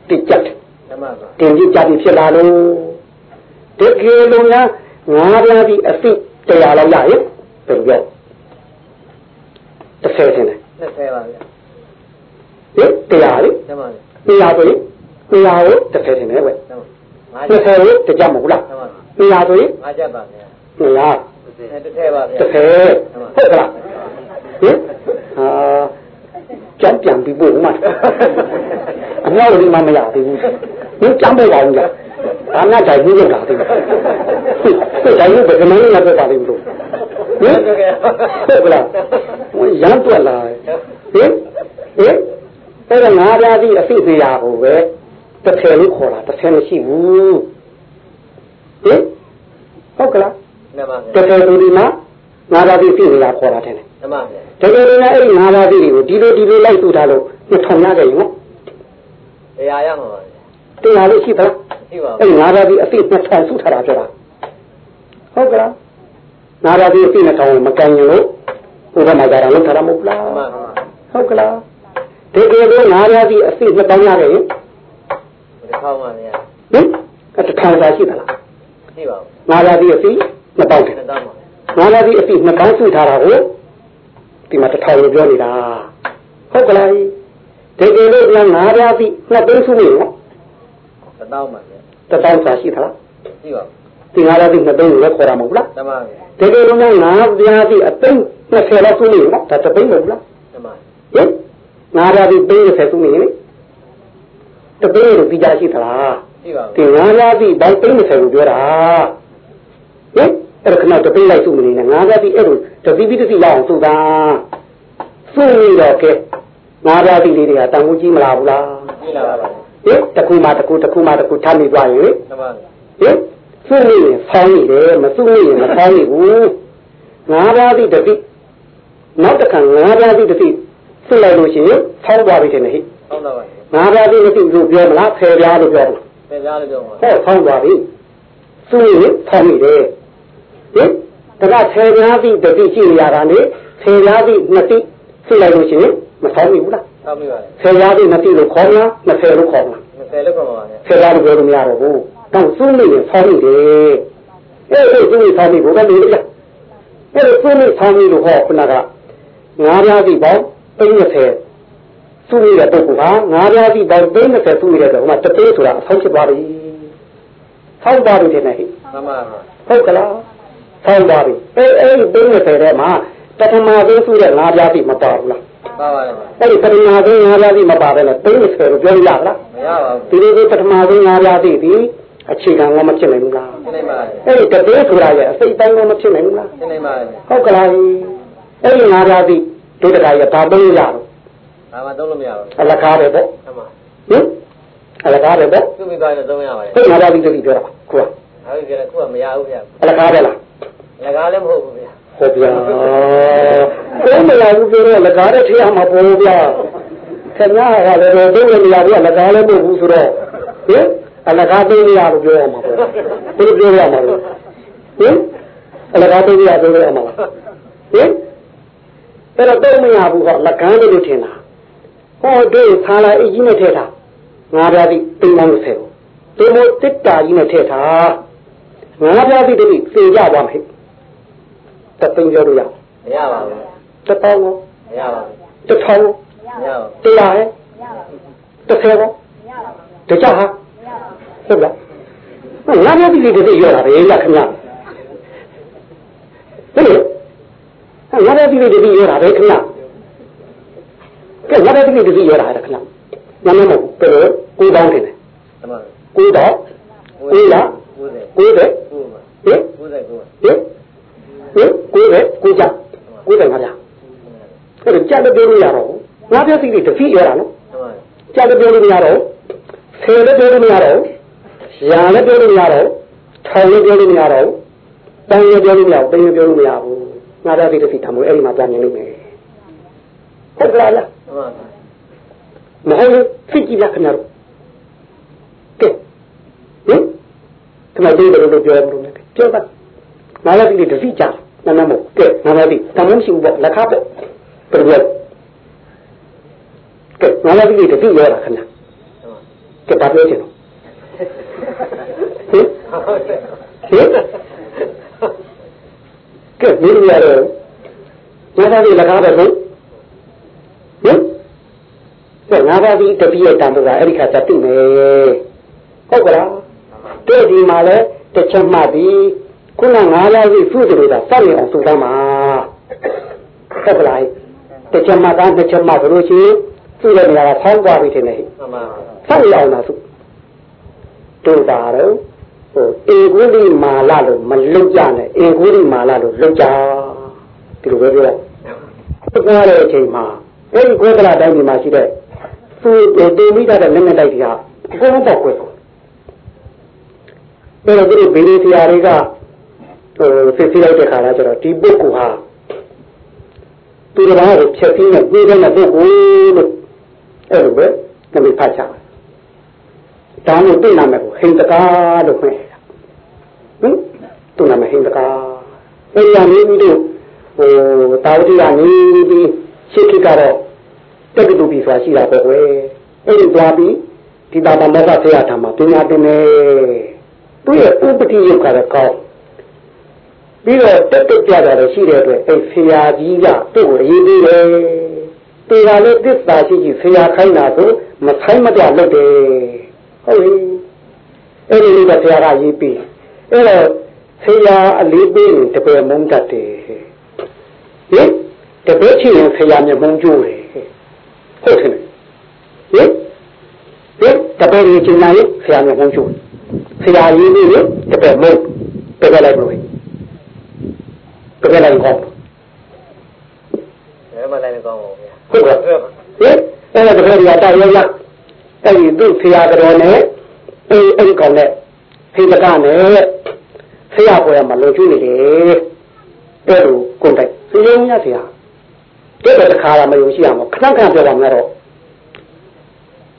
တိကျတယ်မှန်ပါပါတင်ကြည့်ကြပြီးဖြစ်လာလို့တကယ်လို့များငါးပါးဒီအသိတရားလောက်ရရင်ဘယ်လိုပြော30ထင်တယ်20ပါဗျာဟင်တရားလေမှန်ပါဗျာတရားဆိုရင်တရားကို30ထင်တယ်ကွမှန်ပါ20ကိုတကြမဟုတ်လားမှန်ပါတရားဆိုရင်ငါချက်ပါဗျာတရားအဲတစ်ထဲပါဗျာတစ်ဆယ်ဟုတ်ကလားဟင်ဟာ ကြံပြန်ပြီးပို့မှာအမြောက်လေးမှမရသေးဘူးဟင်ကြံပေးပါဦးလားဒါနဲ့တိုင်ပြီးလောက်တာသေးတယ်ဟုတ်တိုင်လို့ဘယ်ကမှလည်းမပြပါသေးဘူးလို့ဟင်ဟုတ်ကလားဟိုရမ်းတွက်လာဟင်ဟင်အဲ့ဒါငါးပြားကြီးအသိသေးရဟိုပဲတစ်ထည်လို့ခေါ်တာတစ်ထည်မရှိဘူးဟင်ဟုတ်ကလားမှန်ပါတဗျာကယ်လို့ဒီမှာငါးပါးသိသိနေတာခေါ်တာတယ်မှန်ပါဗျာ တကယ်လို့လည်းအဲ့ဒီငါးပါးသိတွေကိုဒီလိုဒီလိုလိုက်သူ့ထားလို့မထုံရကြရင်နော်တရားရမှာပါဗျာတရားလို့ရှိသလားရှိပါအဲ့ဘူးဒီငါးပါးသိအသိနှစ်ထောင်စုထားတာပြောတာဟုတ်ကလားငါးပါးသိအသိနှစ်ထောင်မကန်ရင်လို့ဘုရားမှာကြတာလောက်ထားတာမဟုတ်လားမှန်ပါမှန်ပါဟုတ်ကလားတကယ်လို့ငါးပါးသိအသိနှစ်ပေါင်းရတယ်ဟင်ဒီခေါင်းပါဗျာဟင်အဲ့တစ်ထောင်သာရှိသလားရှိပါဘူးငါးပါးသိအသိနှစ်ပေါင်းတယ်နှစ်တောင်းပါငါးပါးသိအသိနှစ်ပေါင်းစုထားတာကို ဒီမှာတစ်ထောင်လို့ပြောနေတာဟုတ်ကလားတကယ်လို့ကငါးပြားပြီးနှစ်သိန်းစုနေရောတတောင်းပါဗျာတတောင်းစာရှိသလားကြည့်ပါဒီငါးပြားပြီးနှစ်သိန်းကိုလည်းခေါ်တာမဟုတ်လားတမန်ဗျာတကယ်လို့ငါးပြားပြီးအသိန်း20လောက်စုနေရောဒါတသိန်းမဟုတ်လားတမန်ဟင်ငါးပြားပြီးသိန်း30စုနေလေတသိန်းလို့ပြီးကြရှိသလားကြည့်ပါဒီငါးပြားပြီးဘာသိန်း30ကိုပြောတာဟင် အဲ့ဒါခဏတသိန်းလိုက်စုမနေနဲ့ငါးပြားပြီးအဲ့လိုတတိပိတတိလောက်အောင်စုတာစုနေတော့ကဲငါးပြားပြီးလေးတွေကတန်ဖိုးကြီးမလားဘူးလားကြည့်လာပါဗျာဟင်တစ်ခုမှတစ်ခုတစ်ခုမှတစ်ခုထားမိသွားရင်တမန်ဟင်စုနေရင်ဖောင်းနေတယ်မစုနေရင်မဖောင်းနေဘူးငါးပါးသည့်တတိနောက်တစ်ခါငါးပါးသည့်တတိစုလိုက်လို့ရှိရင်ဖောင်းသွားပြီတဲ့ဟိဟုတ်တော့ပါငါးပါးသည့်တတိလို့ပြောမလားဖယ်ပြားလို့ပြောမလားပြန်ကြားလို့ပြောပါဟဲ့ဖောင်းသွားပြီစုနေရင်ဖောင်းနေတယ် ဟင်ဒါကဖယ်ပြားသည့်တတိရှိနေရတာလေဖယ်ပြားသည့်နှစ်တိစုလိုက်လို့ရှိရင်မဖောင်းဘူးလားတောင်းပြီပါလေဖယ်ပြားသည့်နှစ်တိလို့ခေါ်မလား20လို့ခေါ်မလား20လောက်ခေါ်ပါဗျာဆရာတို့ပြောလို့မရတော့ဘူး။တော့စုနေရင်ဆောင်းနေတယ်။အဲ့ဒီစုနေဆောင်းနေဘုရားလေးလား။အဲ့ဒီစုနေဆောင်းနေလို့ဟောခုနကငါးပြားစီပေါင်း30စုနေတဲ့ပုဂ္ဂိုလ်ဟာငါးပြားစီပေါင်း30စုနေတဲ့တော့ဟိုမှာတသေးဆိုတာအဆုံးဖြစ်သွားပြီ။ဆောင်းသွားပြီတဲ့ဟဲ့တမန်။ဟုတ်ကလား။ ဆောင်းသွားပြီ။အဲ့အဲ့ဒီ30ထဲမှာပထမဆုံးစုတဲ့ငါးပြားစီမပါဘူးလားပါပါလေ။အဲ့ဒီပထမဆုံးငါးပြားစီမပါဘဲနဲ့30လို့ပြောရလားမရပါဘူး။ဒီလိုပထမဆုံးငါးပြားစီဒီအခြေခံကမဖြစ်နိုင်ဘူးလားရှင်းနေပါလေအဲ့ဒီတပေးဆိုတာရဲ့အစိတ်တိုင်းတော့မဖြစ်နိုင်ဘူးလားရှင်းနေပါလေဟုတ်ကလားအဲ့ဒီငါးပါးသည့်ဒုဒကာရဲ့ဘာသုံးရတော့ဒါမှသုံးလို့မရပါဘူးအလကားပဲပေါ့တမန်ဟင်အလကားပဲပေါ့သူ့မိသားစုသုံးရပါလေဟုတ်ငါးပါးသည့်တတိပြောတာခုကဒါပေမဲ့ခုကမရဘူးဗျာအလကားပဲလား ငကားလည်းမဟုတ်ဘူးဗျာဟုတ်ဗျာဘယ်မလာဘူးပြောတော့လကားတဲ့ထေးအောင်မပေါ်ဘူးဗျာခင်ဗျားကလည်းတော့သိနေရဘူးလကားလည်းမဟုတ်ဘူးဆိုတော့ဟင်အလကားသိနေရလို့ပြောရမှာပေါ့ဘယ်လိုပြောရမှာလဲဟင်အလကားသိနေရပြောရမှာလားဟင်အဲ့တော့တော့မရဘူးဟောလကန်းလို့ထင်တာဟောတို့ဆာလာအကြီးနဲ့ထည့်တာငါးပြားသည့်တိမ်မောင်း30ကိုဒီမို့တစ်တာကြီးနဲ့ထည့်တာငါးပြားသည့်တတိစေကြပါမယ် တသိန်းပြောလို့ရအောင်မရပါဘူးတစ်ပေါင်းကိုမရပါဘူးတစ်ထောင်ကိုမရပါဘူးတရားဟဲ့မရပါဘူးတစ်ဆယ်ကိုမရပါဘူးတကြဟာမရပါဘူးဟုတ်လားငါးပြားသည့်တတိရောတာပဲလားခင်ဗျာဟဲ့ငါးပြားသည့်တတိရောတာပဲခင်ဗျာကဲငါးပြားသည့်တတိရောတာခင်ဗျာနာမည်မဟုတ်ဘယ်လိုကိုတောင်းတယ်တမန်ကိုတော့ကိုလား90ကိုတယ်90ပါဟင်99ဟင် ဟင်ကိုတယ်ကိုကြကိုတယ်ငါဗျာအဲ့ဒါကြက်ပြောလို့ရတော့ငါးပြားသည့်တတိရောတာနော်တမန်ကြက်ပြောလို့မရတော့ဆယ်လည်းပြောလို့မရတော့ရာလည်းပြောလို့မရတော့ထောင်လည်းပြောလို့မရတော့တန်လည်းပြောလို့မရဘူးတင်းလည်းပြောလို့မရဘူးငါးပြားသည့်တတိထမ်းလို့အဲ့ဒီမှာပြန်မြင်လို့မယ်ဟုတ်ကလားလားတမန်မဟုတ်ဘူးသိကြည့်လားခင်ဗျားတို့ကဲဟင်ခဏလေးတော့ပြောရမလို့ပြောပါ ငါလည်းဒီတတိကြနာမမို့ကဲငါလည်းဒီတမန်ရှိဘူးပေါ့လက်ခါပေါ့ပြည့်ကဲငါလည်းဒီတတိရောတာခင်ဗျာကဲဘာပြောချင်လို့ဟင်ဟင်ကဲဒီလိုရတော့ငါလည်းဒီလက်ခါပဲဟုတ်ဟင်ကဲငါးပါးဒီတပိရဲ့တန်ဖိုးကအဲ့ဒီခါသတိမယ်ဟုတ်ကလားတဲ့ဒီမှာလဲတစ်ချက်မှတ်ပြီး ခုနငါးပါးဒီစုတယ်လို့သာစက်နေအောင်စုသားမှာဟုတ်ကလားတစ်ချက်မှတ်သားတစ်ချက်မှတ်ဆိုလို့ရှိရင်စုတဲ့နေရာကဆောင်းသွားပြီထင်တယ်ဟိတမန်စက်နေအောင်လားစုတို့ပါတော့ဟိုအေကုလိမာလလို့မလုတ်ကြနဲ့အေကုလိမာလလို့လုတ်ကြဒီလိုပဲပြောလိုက်သူကတဲ့အချိန်မှာအဲ့ဒီကောသလတိုင်းဒီမှာရှိတဲ့သူတင်မိတာတဲ့လက်နဲ့တိုက်တွေကအကုန်လုံးပေါက်ကွယ်ကုန်အဲ့တော့ဒီဗေဒီဆရာတွေက ဟိုစစ်စစ်လိုက်တဲ့ခါလာကျတော့ဒီပုဂ္ဂိုလ်ဟာသူတော်ဘာကိုဖြတ်ပြီးနေပြေးတဲ့ပုဂ္ဂိုလ်လို့အဲ့လိုပဲနမိတ်ဖတ်ချတယ်ဒါမျိုးသိနာမယ်ကိုဟိန္ဒကာလို့ခေါ်တယ်ဟင်သူနာမဟိန္ဒကာအဲ့ဒီကနေပြီးတော့ဟိုတာဝတိကနေပြီးရှစ်ခိကတော့တက္ကသိုလ်ပြီးဆိုတာရှိတာပေါ့ကွယ်အဲ့ဒီသွားပြီးဒီတာမမောကဆရာထံမှာပညာသင်တယ်သူရဲ့ဥပတိယုတ်ကလည်းကောင်း ပြီးတော့တက်တက်ကြတာလည်းရှိတဲ့အတွက်အဲ့ဆရာကြီးကသူ့ကိုအရေးပေးတယ်တေကလည်းသစ္စာရှိရှိဆရာခိုင်းတာဆိုမခိုင်းမတော့လုပ်တယ်ဟုတ်ပြီအဲ့ဒီလိုပဲဆရာကရေးပြီးအဲ့တော့ဆရာအလေးပေးရင်တပည့်မုန်းတတ်တယ်ဟင်တပည့်ချင်ရင်ဆရာမျက်မုန်းကြိုးတယ်ဟုတ်တယ်ဟင်ဟင်တပည့်ကြီးကျင်လာရင်ဆရာမျက်မုန်းကြိုးဆရာရေးပြီးရင်တပည့်မုန်းတပည့်လိုက်လို့ တပည့်လိုက်ကောင်းဘယ်မှာလည်းကောင်းပါဗျာဟုတ်ကဲ့ဟင်အဲ့ဒါတပည့်ကြီးတာရောလားအဲ့ဒီသူ့ဆရာတော်နဲ့အဲ့အဲ့ကောင်နဲ့ဖိတကနဲ့ဆရာပေါ်ရမှာလုံကျွေးနေတယ်အဲ့လိုကုန်တိုက်စည်လုံးရဆရာတဲ့တခါလာမယုံရှိအောင်ခဏခဏပြောပါမယ်တော့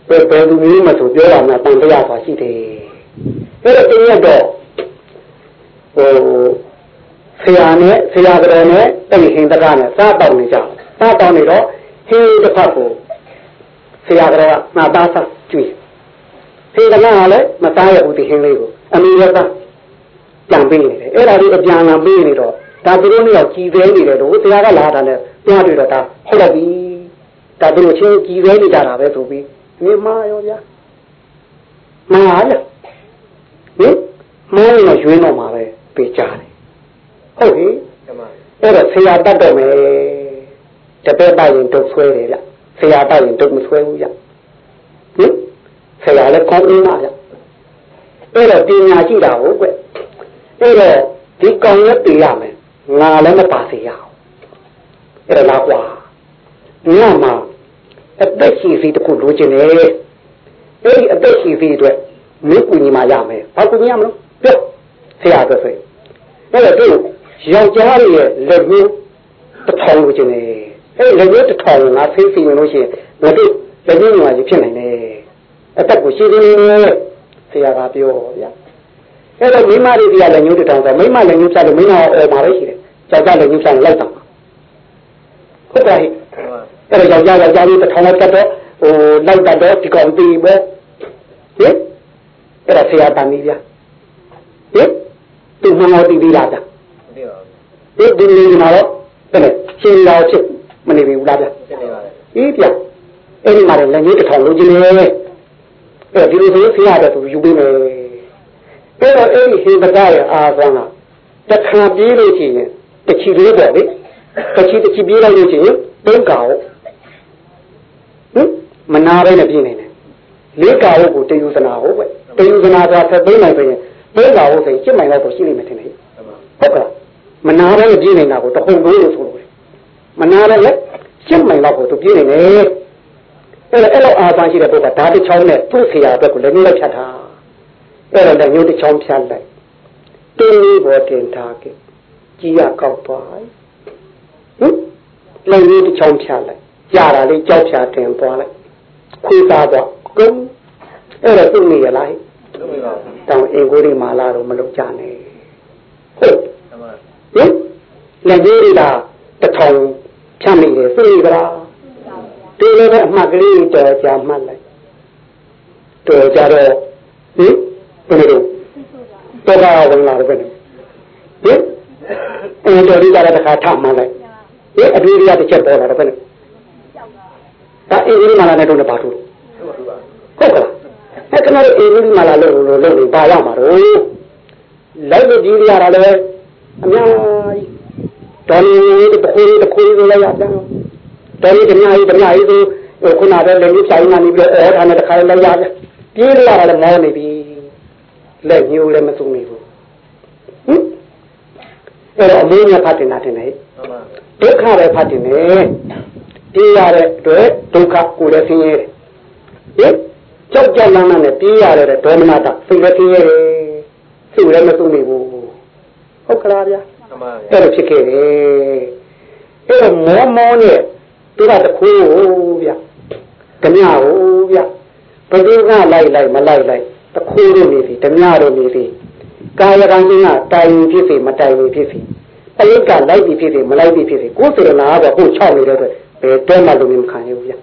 ဘယ်ဘယ်လူမျိုးမှဆိုပြောတာမှတန်တရားပါရှိတယ်အဲ့တော့တင်းရတော့ဟို ဆရာနဲ့ဆရာတော်နဲ့အဲ့ဒီဟင်တကနဲ့စားတောင်းနေကြစားတောင်းနေတော့ဟင်းတစ်ဖက်ကိုဆရာတော်ကငါသားစားကြွေးဟင်တကကလည်းမစားရဘူးဒီဟင်းလေးကိုအမေရကပြန်ပေးနေတယ်အဲ့ဒါလေးအပြန်လာပေးနေတော့ဒါသူတို့နှစ်ယောက်ကြည်သေးနေတယ်လို့ဆရာကလာတာနဲ့ပြန်တွေ့တော့ဒါဟုတ်တော့ပြီဒါသူတို့ချင်းကြည်သေးနေကြတာပဲဆိုပြီးမြေမာရောဗျာမာလားဟင်မောင်းတော့ရွေးတော့မှာပဲပေးကြတယ် ဟုတ်ပြီအဲ့တော့ဆရာတတ်တော့မယ်တပည့်ပိုင်ရင်တုတ်ဆွဲတယ်ဗျဆရာပိုင်ရင်တုတ်မဆွဲဘူးဗျဟင်ဆရာလည်းကောင်းဦးမှာဗျအဲ့တော့ပညာရှိတာဟုတ်ကွအဲ့တော့ဒီကောင်လည်းပြရမယ်ငါလည်းမပါစေရအောင်အဲ့ဒါကွာညမှာအသက်ရှိစီတခုလိုချင်တယ်အဲ့ဒီအသက်ရှိစီအတွက်မင်းကူညီမှရမယ်ဘာကူညီရမလို့ပြောဆရာအတွက်ဆိုအဲ့တော့သူ ယောက်ျားရဲ့လက်မျိုးတစ်ထောင်လိုချင်တယ်အဲ့လက်မျိုးတစ်ထောင်ငါဖေးစီမလို့ရှိရင်ငါတို့လက်မျိုးညီမကြီးဖြစ်နိုင်တယ်အသက်ကိုရှိသေးတယ်ဆရာကပြောဗျာအဲ့တော့မိမတွေတရားလည်းညှိုးတောင်းဆိုမိမလည်းညှိုးချလို့မိမအော်မှာပဲရှိတယ်ကြောက်ကြလည်းညှိုးချလိုက်တော့ဟုတ်တယ်အဲ့တော့ယောက်ျားယောက်ျားလေးတစ်ထောင်လောက်တက်တော့ဟိုလိုက်တတ်တော့ဒီကောင်ပြီးပဲဟင်အဲ့ဒါဆရာတန်ကြီးဗျာဟင်သူမမောတီးပြီးလားဗျာ ဒီဒီနေမှာတော့ဘယ်နဲ့ရှင်းလောက်ဖြစ်မနေဘူးလားဗျာရှင်းနေပါလေအေးဗျာအဲ့ဒီမှာလည်းလက်ကြီးတစ်ထောင်လုံးကြီးနေအဲ့ဒီလိုဆိုဆရာတဲ့သူယူပေးမယ်အဲ့တော့အဲ့ဒီဟင်္ဒကရဲ့အာသံကတခါပြေးလို့ရှိရင်တချီလေးပေါ့လေတချီတချီပြေးလိုက်လို့ရှိရင်သုံးကောင်ဟင်မနာပဲနဲ့ပြေးနေတယ်လေးကာဝကိုတယူဇနာဟုတ်ပဲတယူဇနာဆိုတာဆက်သိမ်းနိုင်ဆိုရင်သုံးကောင်ဟုတ်ဆိုရင်7မိုင်လောက်တော့ရှိနေမယ်ထင်တယ်ဟုတ်ကဲ့ မနာပဲနဲ့ပြေးနေတာကိုတခုံလို့လို့ဆိုလို့မနာလည်း7မိုင်လောက်ကိုသူပြေးနေတယ်အဲ့တော့အဲ့လိုအာသံရှိတဲ့ပုဂ္ဂိုလ်ကဓာတ်တစ်ချောင်းနဲ့သူ့ဆရာအတွက်ကိုလည်းမျိုးလိုက်ဖြတ်ထားအဲ့တော့လည်းမျိုးတစ်ချောင်းဖြတ်လိုက်တင်းလေးပေါ်တင်ထားခဲ့ကြီးရကောက်သွားဟင်လည်းမျိုးတစ်ချောင်းဖြတ်လိုက်ကြာတာလေးကြောက်ဖြာတင်သွားလိုက်ခွေးသားတော့ကုန်းအဲ့တော့သူ့နေရလားတောင်အင်ကိုရီမာလာတော့မလုပ်ကြနဲ့ဟုတ် ဟင်လည်းကြီးရတာတထောင်ဖြတ်မိတယ်သိကြလားဒီလိုပဲအမှတ်ကလေးတော်ကြမှတ်လိုက်တော်ကြတော့ဟင်ဘယ်လိုတော့တာဝင်လာတယ်ဘယ်လိုဟင်အင်းတော်ဒီကလည်းတစ်ခါထမှလိုက်ဟင်အပြေးရတစ်ချက်ပေါ်လာတယ်ဘယ်လိုဒါအင်းဒီမာလာနဲ့တော့ပါတူဟုတ်ကလားအဲ့ကျွန်တော်အင်းဒီမာလာလို့လို့လို့ဘာရမှာတော့လိုက်လို့ဒီရတာလည်း အများကြီးတော်လေးတစ်ခုတစ်ခုလိုလိုက်ရပြန်တော်လေးတများကြီးတများကြီးဆိုခုနကလည်းလက်ကြီးဆိုင်နေပြီးတော့အော်ထားနေတခါလိုက်ရပြေးလာတာလည်းမောနေပြီလက်ညိုးလည်းမသုံးမိဘူးဟင်အဲ့တော့အလေးနဲ့ဖတ်တင်တာတင်တယ်ဒုက္ခပဲဖတ်တင်တယ်ပြေးရတဲ့အတွက်ဒုက္ခကိုလည်းဆင်းရဲတယ်ဟင်ကြောက်ကြလန်းလန်းနဲ့ပြေးရတဲ့ဒေါမနတာစိတ်လည်းဆင်းရဲတယ်စိတ်လည်းမသုံးမိဘူး ဟုတ်ကလားဗျာအဲ့လိုဖြစ်ခဲ့တယ်အဲ့တော့မောမောနဲ့သူကတခုဗျာဓမြဟိုဗျာဘယ်သူကလိုက်လိုက်မလိုက်လိုက်တခုတို့နေပြီဓမြတို့နေပြီကာယကံကြီးကတိုင်ဖြစ်စေမတိုင်ဖြစ်စေအယုတ်ကလိုက်ပြီဖြစ်စေမလိုက်ပြီဖြစ်စေကိုယ်စေရနာကတော့ကိုယ်ချောက်နေတဲ့အတွက်ဘယ်တော့မှလုံးမခံရဘူးဗျာ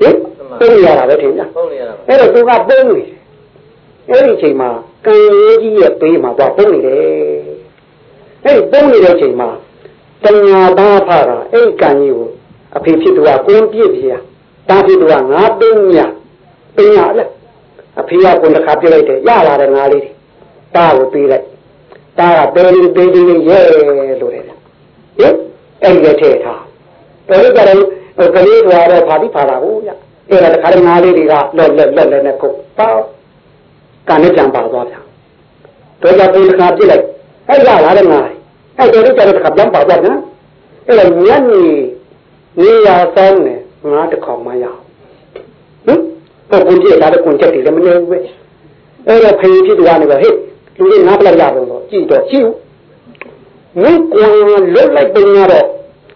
ဟင်ပုံရတာပဲထင်ဗျာပုံရတာအဲ့တော့သူကပုံနေအဲ့ဒီအချိန်မှာကံရေးကြီးရဲ့ပေးမှာတော့ပုံနေတယ် အဲ့ဒီပုံနေတဲ့အချိန်မှာတဏှာဘာဖတာအဲ့ဒီကံကြီးကိုအဖေဖြစ်သူကကွန်းပြည့်ပြရတာဖြစ်သူကငါသိညာသိညာလားအဖေကကွန်းတစ်ခါပြလိုက်တယ်ရလာတယ်ငါလေးတွေတားကိုပေးလိုက်တားကပေးလေးပေးလေးရဲလို့တယ်ဟင်အဲ့ဒီထဲထားတော်ရကြတယ်ကလေးတွေကတော့ဖာတိဖာတာဟုတ်ဗျအဲ့ဒါတခါငါလေးတွေကလော့လက်လက်လက်နဲ့ခုတ်ပေါ့ကနေကြံပါသွားဗျတော်ကြပေးတစ်ခါပြလိုက် အဲ့ရလာတယ်ငါအဲ့တော်ရကြတဲ့တစ်ခါပြန်ပါသွားဗျအဲ့ဒါညနေနေရဆောင်နေငါတစ်ခေါက်မှရအောင်ဟင်တော့ကိုကြည့်လာတဲ့ကွန်ချက်တွေလည်းမနေဘူးပဲအဲ့တော့ဖေးဖြစ်သွားနေပဲဟဲ့လူတွေငါပလိုက်ရတော့ကြည့်တော့ကြည့်ဦးမင်းကွန်လွတ်လိုက်ပင်ရတော့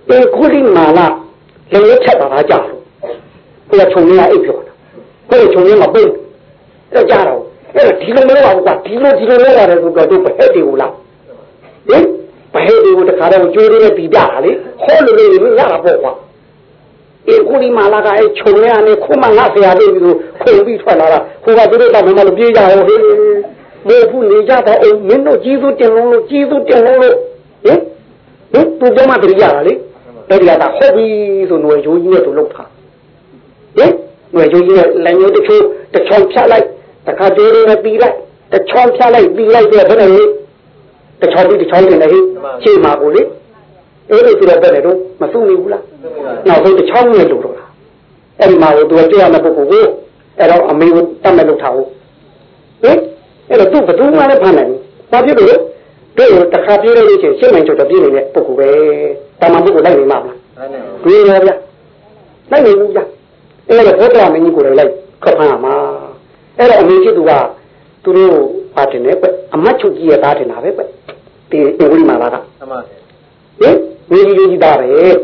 တေခုလိမာလာလည်းချက်ပါတာကြောက်ကိုယ်ကခြုံနေအိပ်ပြောတာကိုယ်ခြုံနေမှာပိတ်အဲ့ကြတော့အဲ့ဒီလိုမလုပ်အောင်ကဒီလိုဒီလိုလုပ်ရတယ်ဆိုတော့တို့ဘယ်တည်းဘူးလား ဟင်ဘယ်တည်းဘူးတခါတော့ကြိုးလေးနဲ့ပြီးပြတာလေဟောလို့လေးရတာပေါ့ကွာအေခုဒီမာလာကအဲခြုံရနေခုမှငါဆရာလေးပြီးခုံပြီးထွက်လာတာဟိုကသူတို့တော့မမလို့ပြေးကြရောဟေးမို့ဘူးနေကြတော့အိမ်မင်းတို့ကြီးစုတင်လုံးလို့ကြီးစုတင်လုံးလို့ဟင်ဟင်သူကြောင့်မတရိရတာလေအဲ့ဒီကဟုတ်ပြီဆိုຫນွေချိုးကြီးနဲ့သူလုတ်ထားဟင်ຫນွေချိုးကြီးနဲ့လက်ညှိုးတစ်ချိုးတစ်ချောင်းဖြတ်လိုက်တခါသေးလေးနဲ့ပြီးလိုက်တစ်ချောင်းဖြတ်လိုက်ပြီးလိုက်တဲ့ဘယ်နဲ့လဲ တစ်ချောင်းပြီးတစ်ချောင်းတင်နေဟိရှေ့မှာကိုလေအဲ့ဒီဆိုတော့ဘယ်နဲ့တော့မစုနေဘူးလားနောက်ဆုံးတစ်ချောင်းနဲ့လို့တော့အဲ့ဒီမှာကိုသူကကြည့်ရမယ့်ပုဂ္ဂိုလ်ကိုအဲ့တော့အမေကိုတတ်မဲ့လို့ထားဖို့ဟင်အဲ့တော့သူဘယ်သူမှလည်းဖမ်းနိုင်ဘူးဘာဖြစ်လို့တို့တခါပြေးလို့ရှိရင်ရှင်းမှန်ချုပ်တော့ပြေးနေတဲ့ပုဂ္ဂိုလ်ပဲတာမန်ပုဂ္ဂိုလ်လိုက်နေမှာမလားတွေ့ရောဗျလိုက်နေဘူးဗျအဲ့တော့ဘုရားမင်းကြီးကိုလည်းလိုက်ခပ်ဖမ်းရမှာအဲ့တော့အမေကြီးသူကသူတို့ပါတယ်နဲ့ပဲအမတ်ချုပ်ကြီးရဲ့သားတင်တာပဲပဲ ဒီအင်္ဂလိပ်မှာလားကအမှန်ဟင်ဝီကြီးကြီးသားပဲအဲ့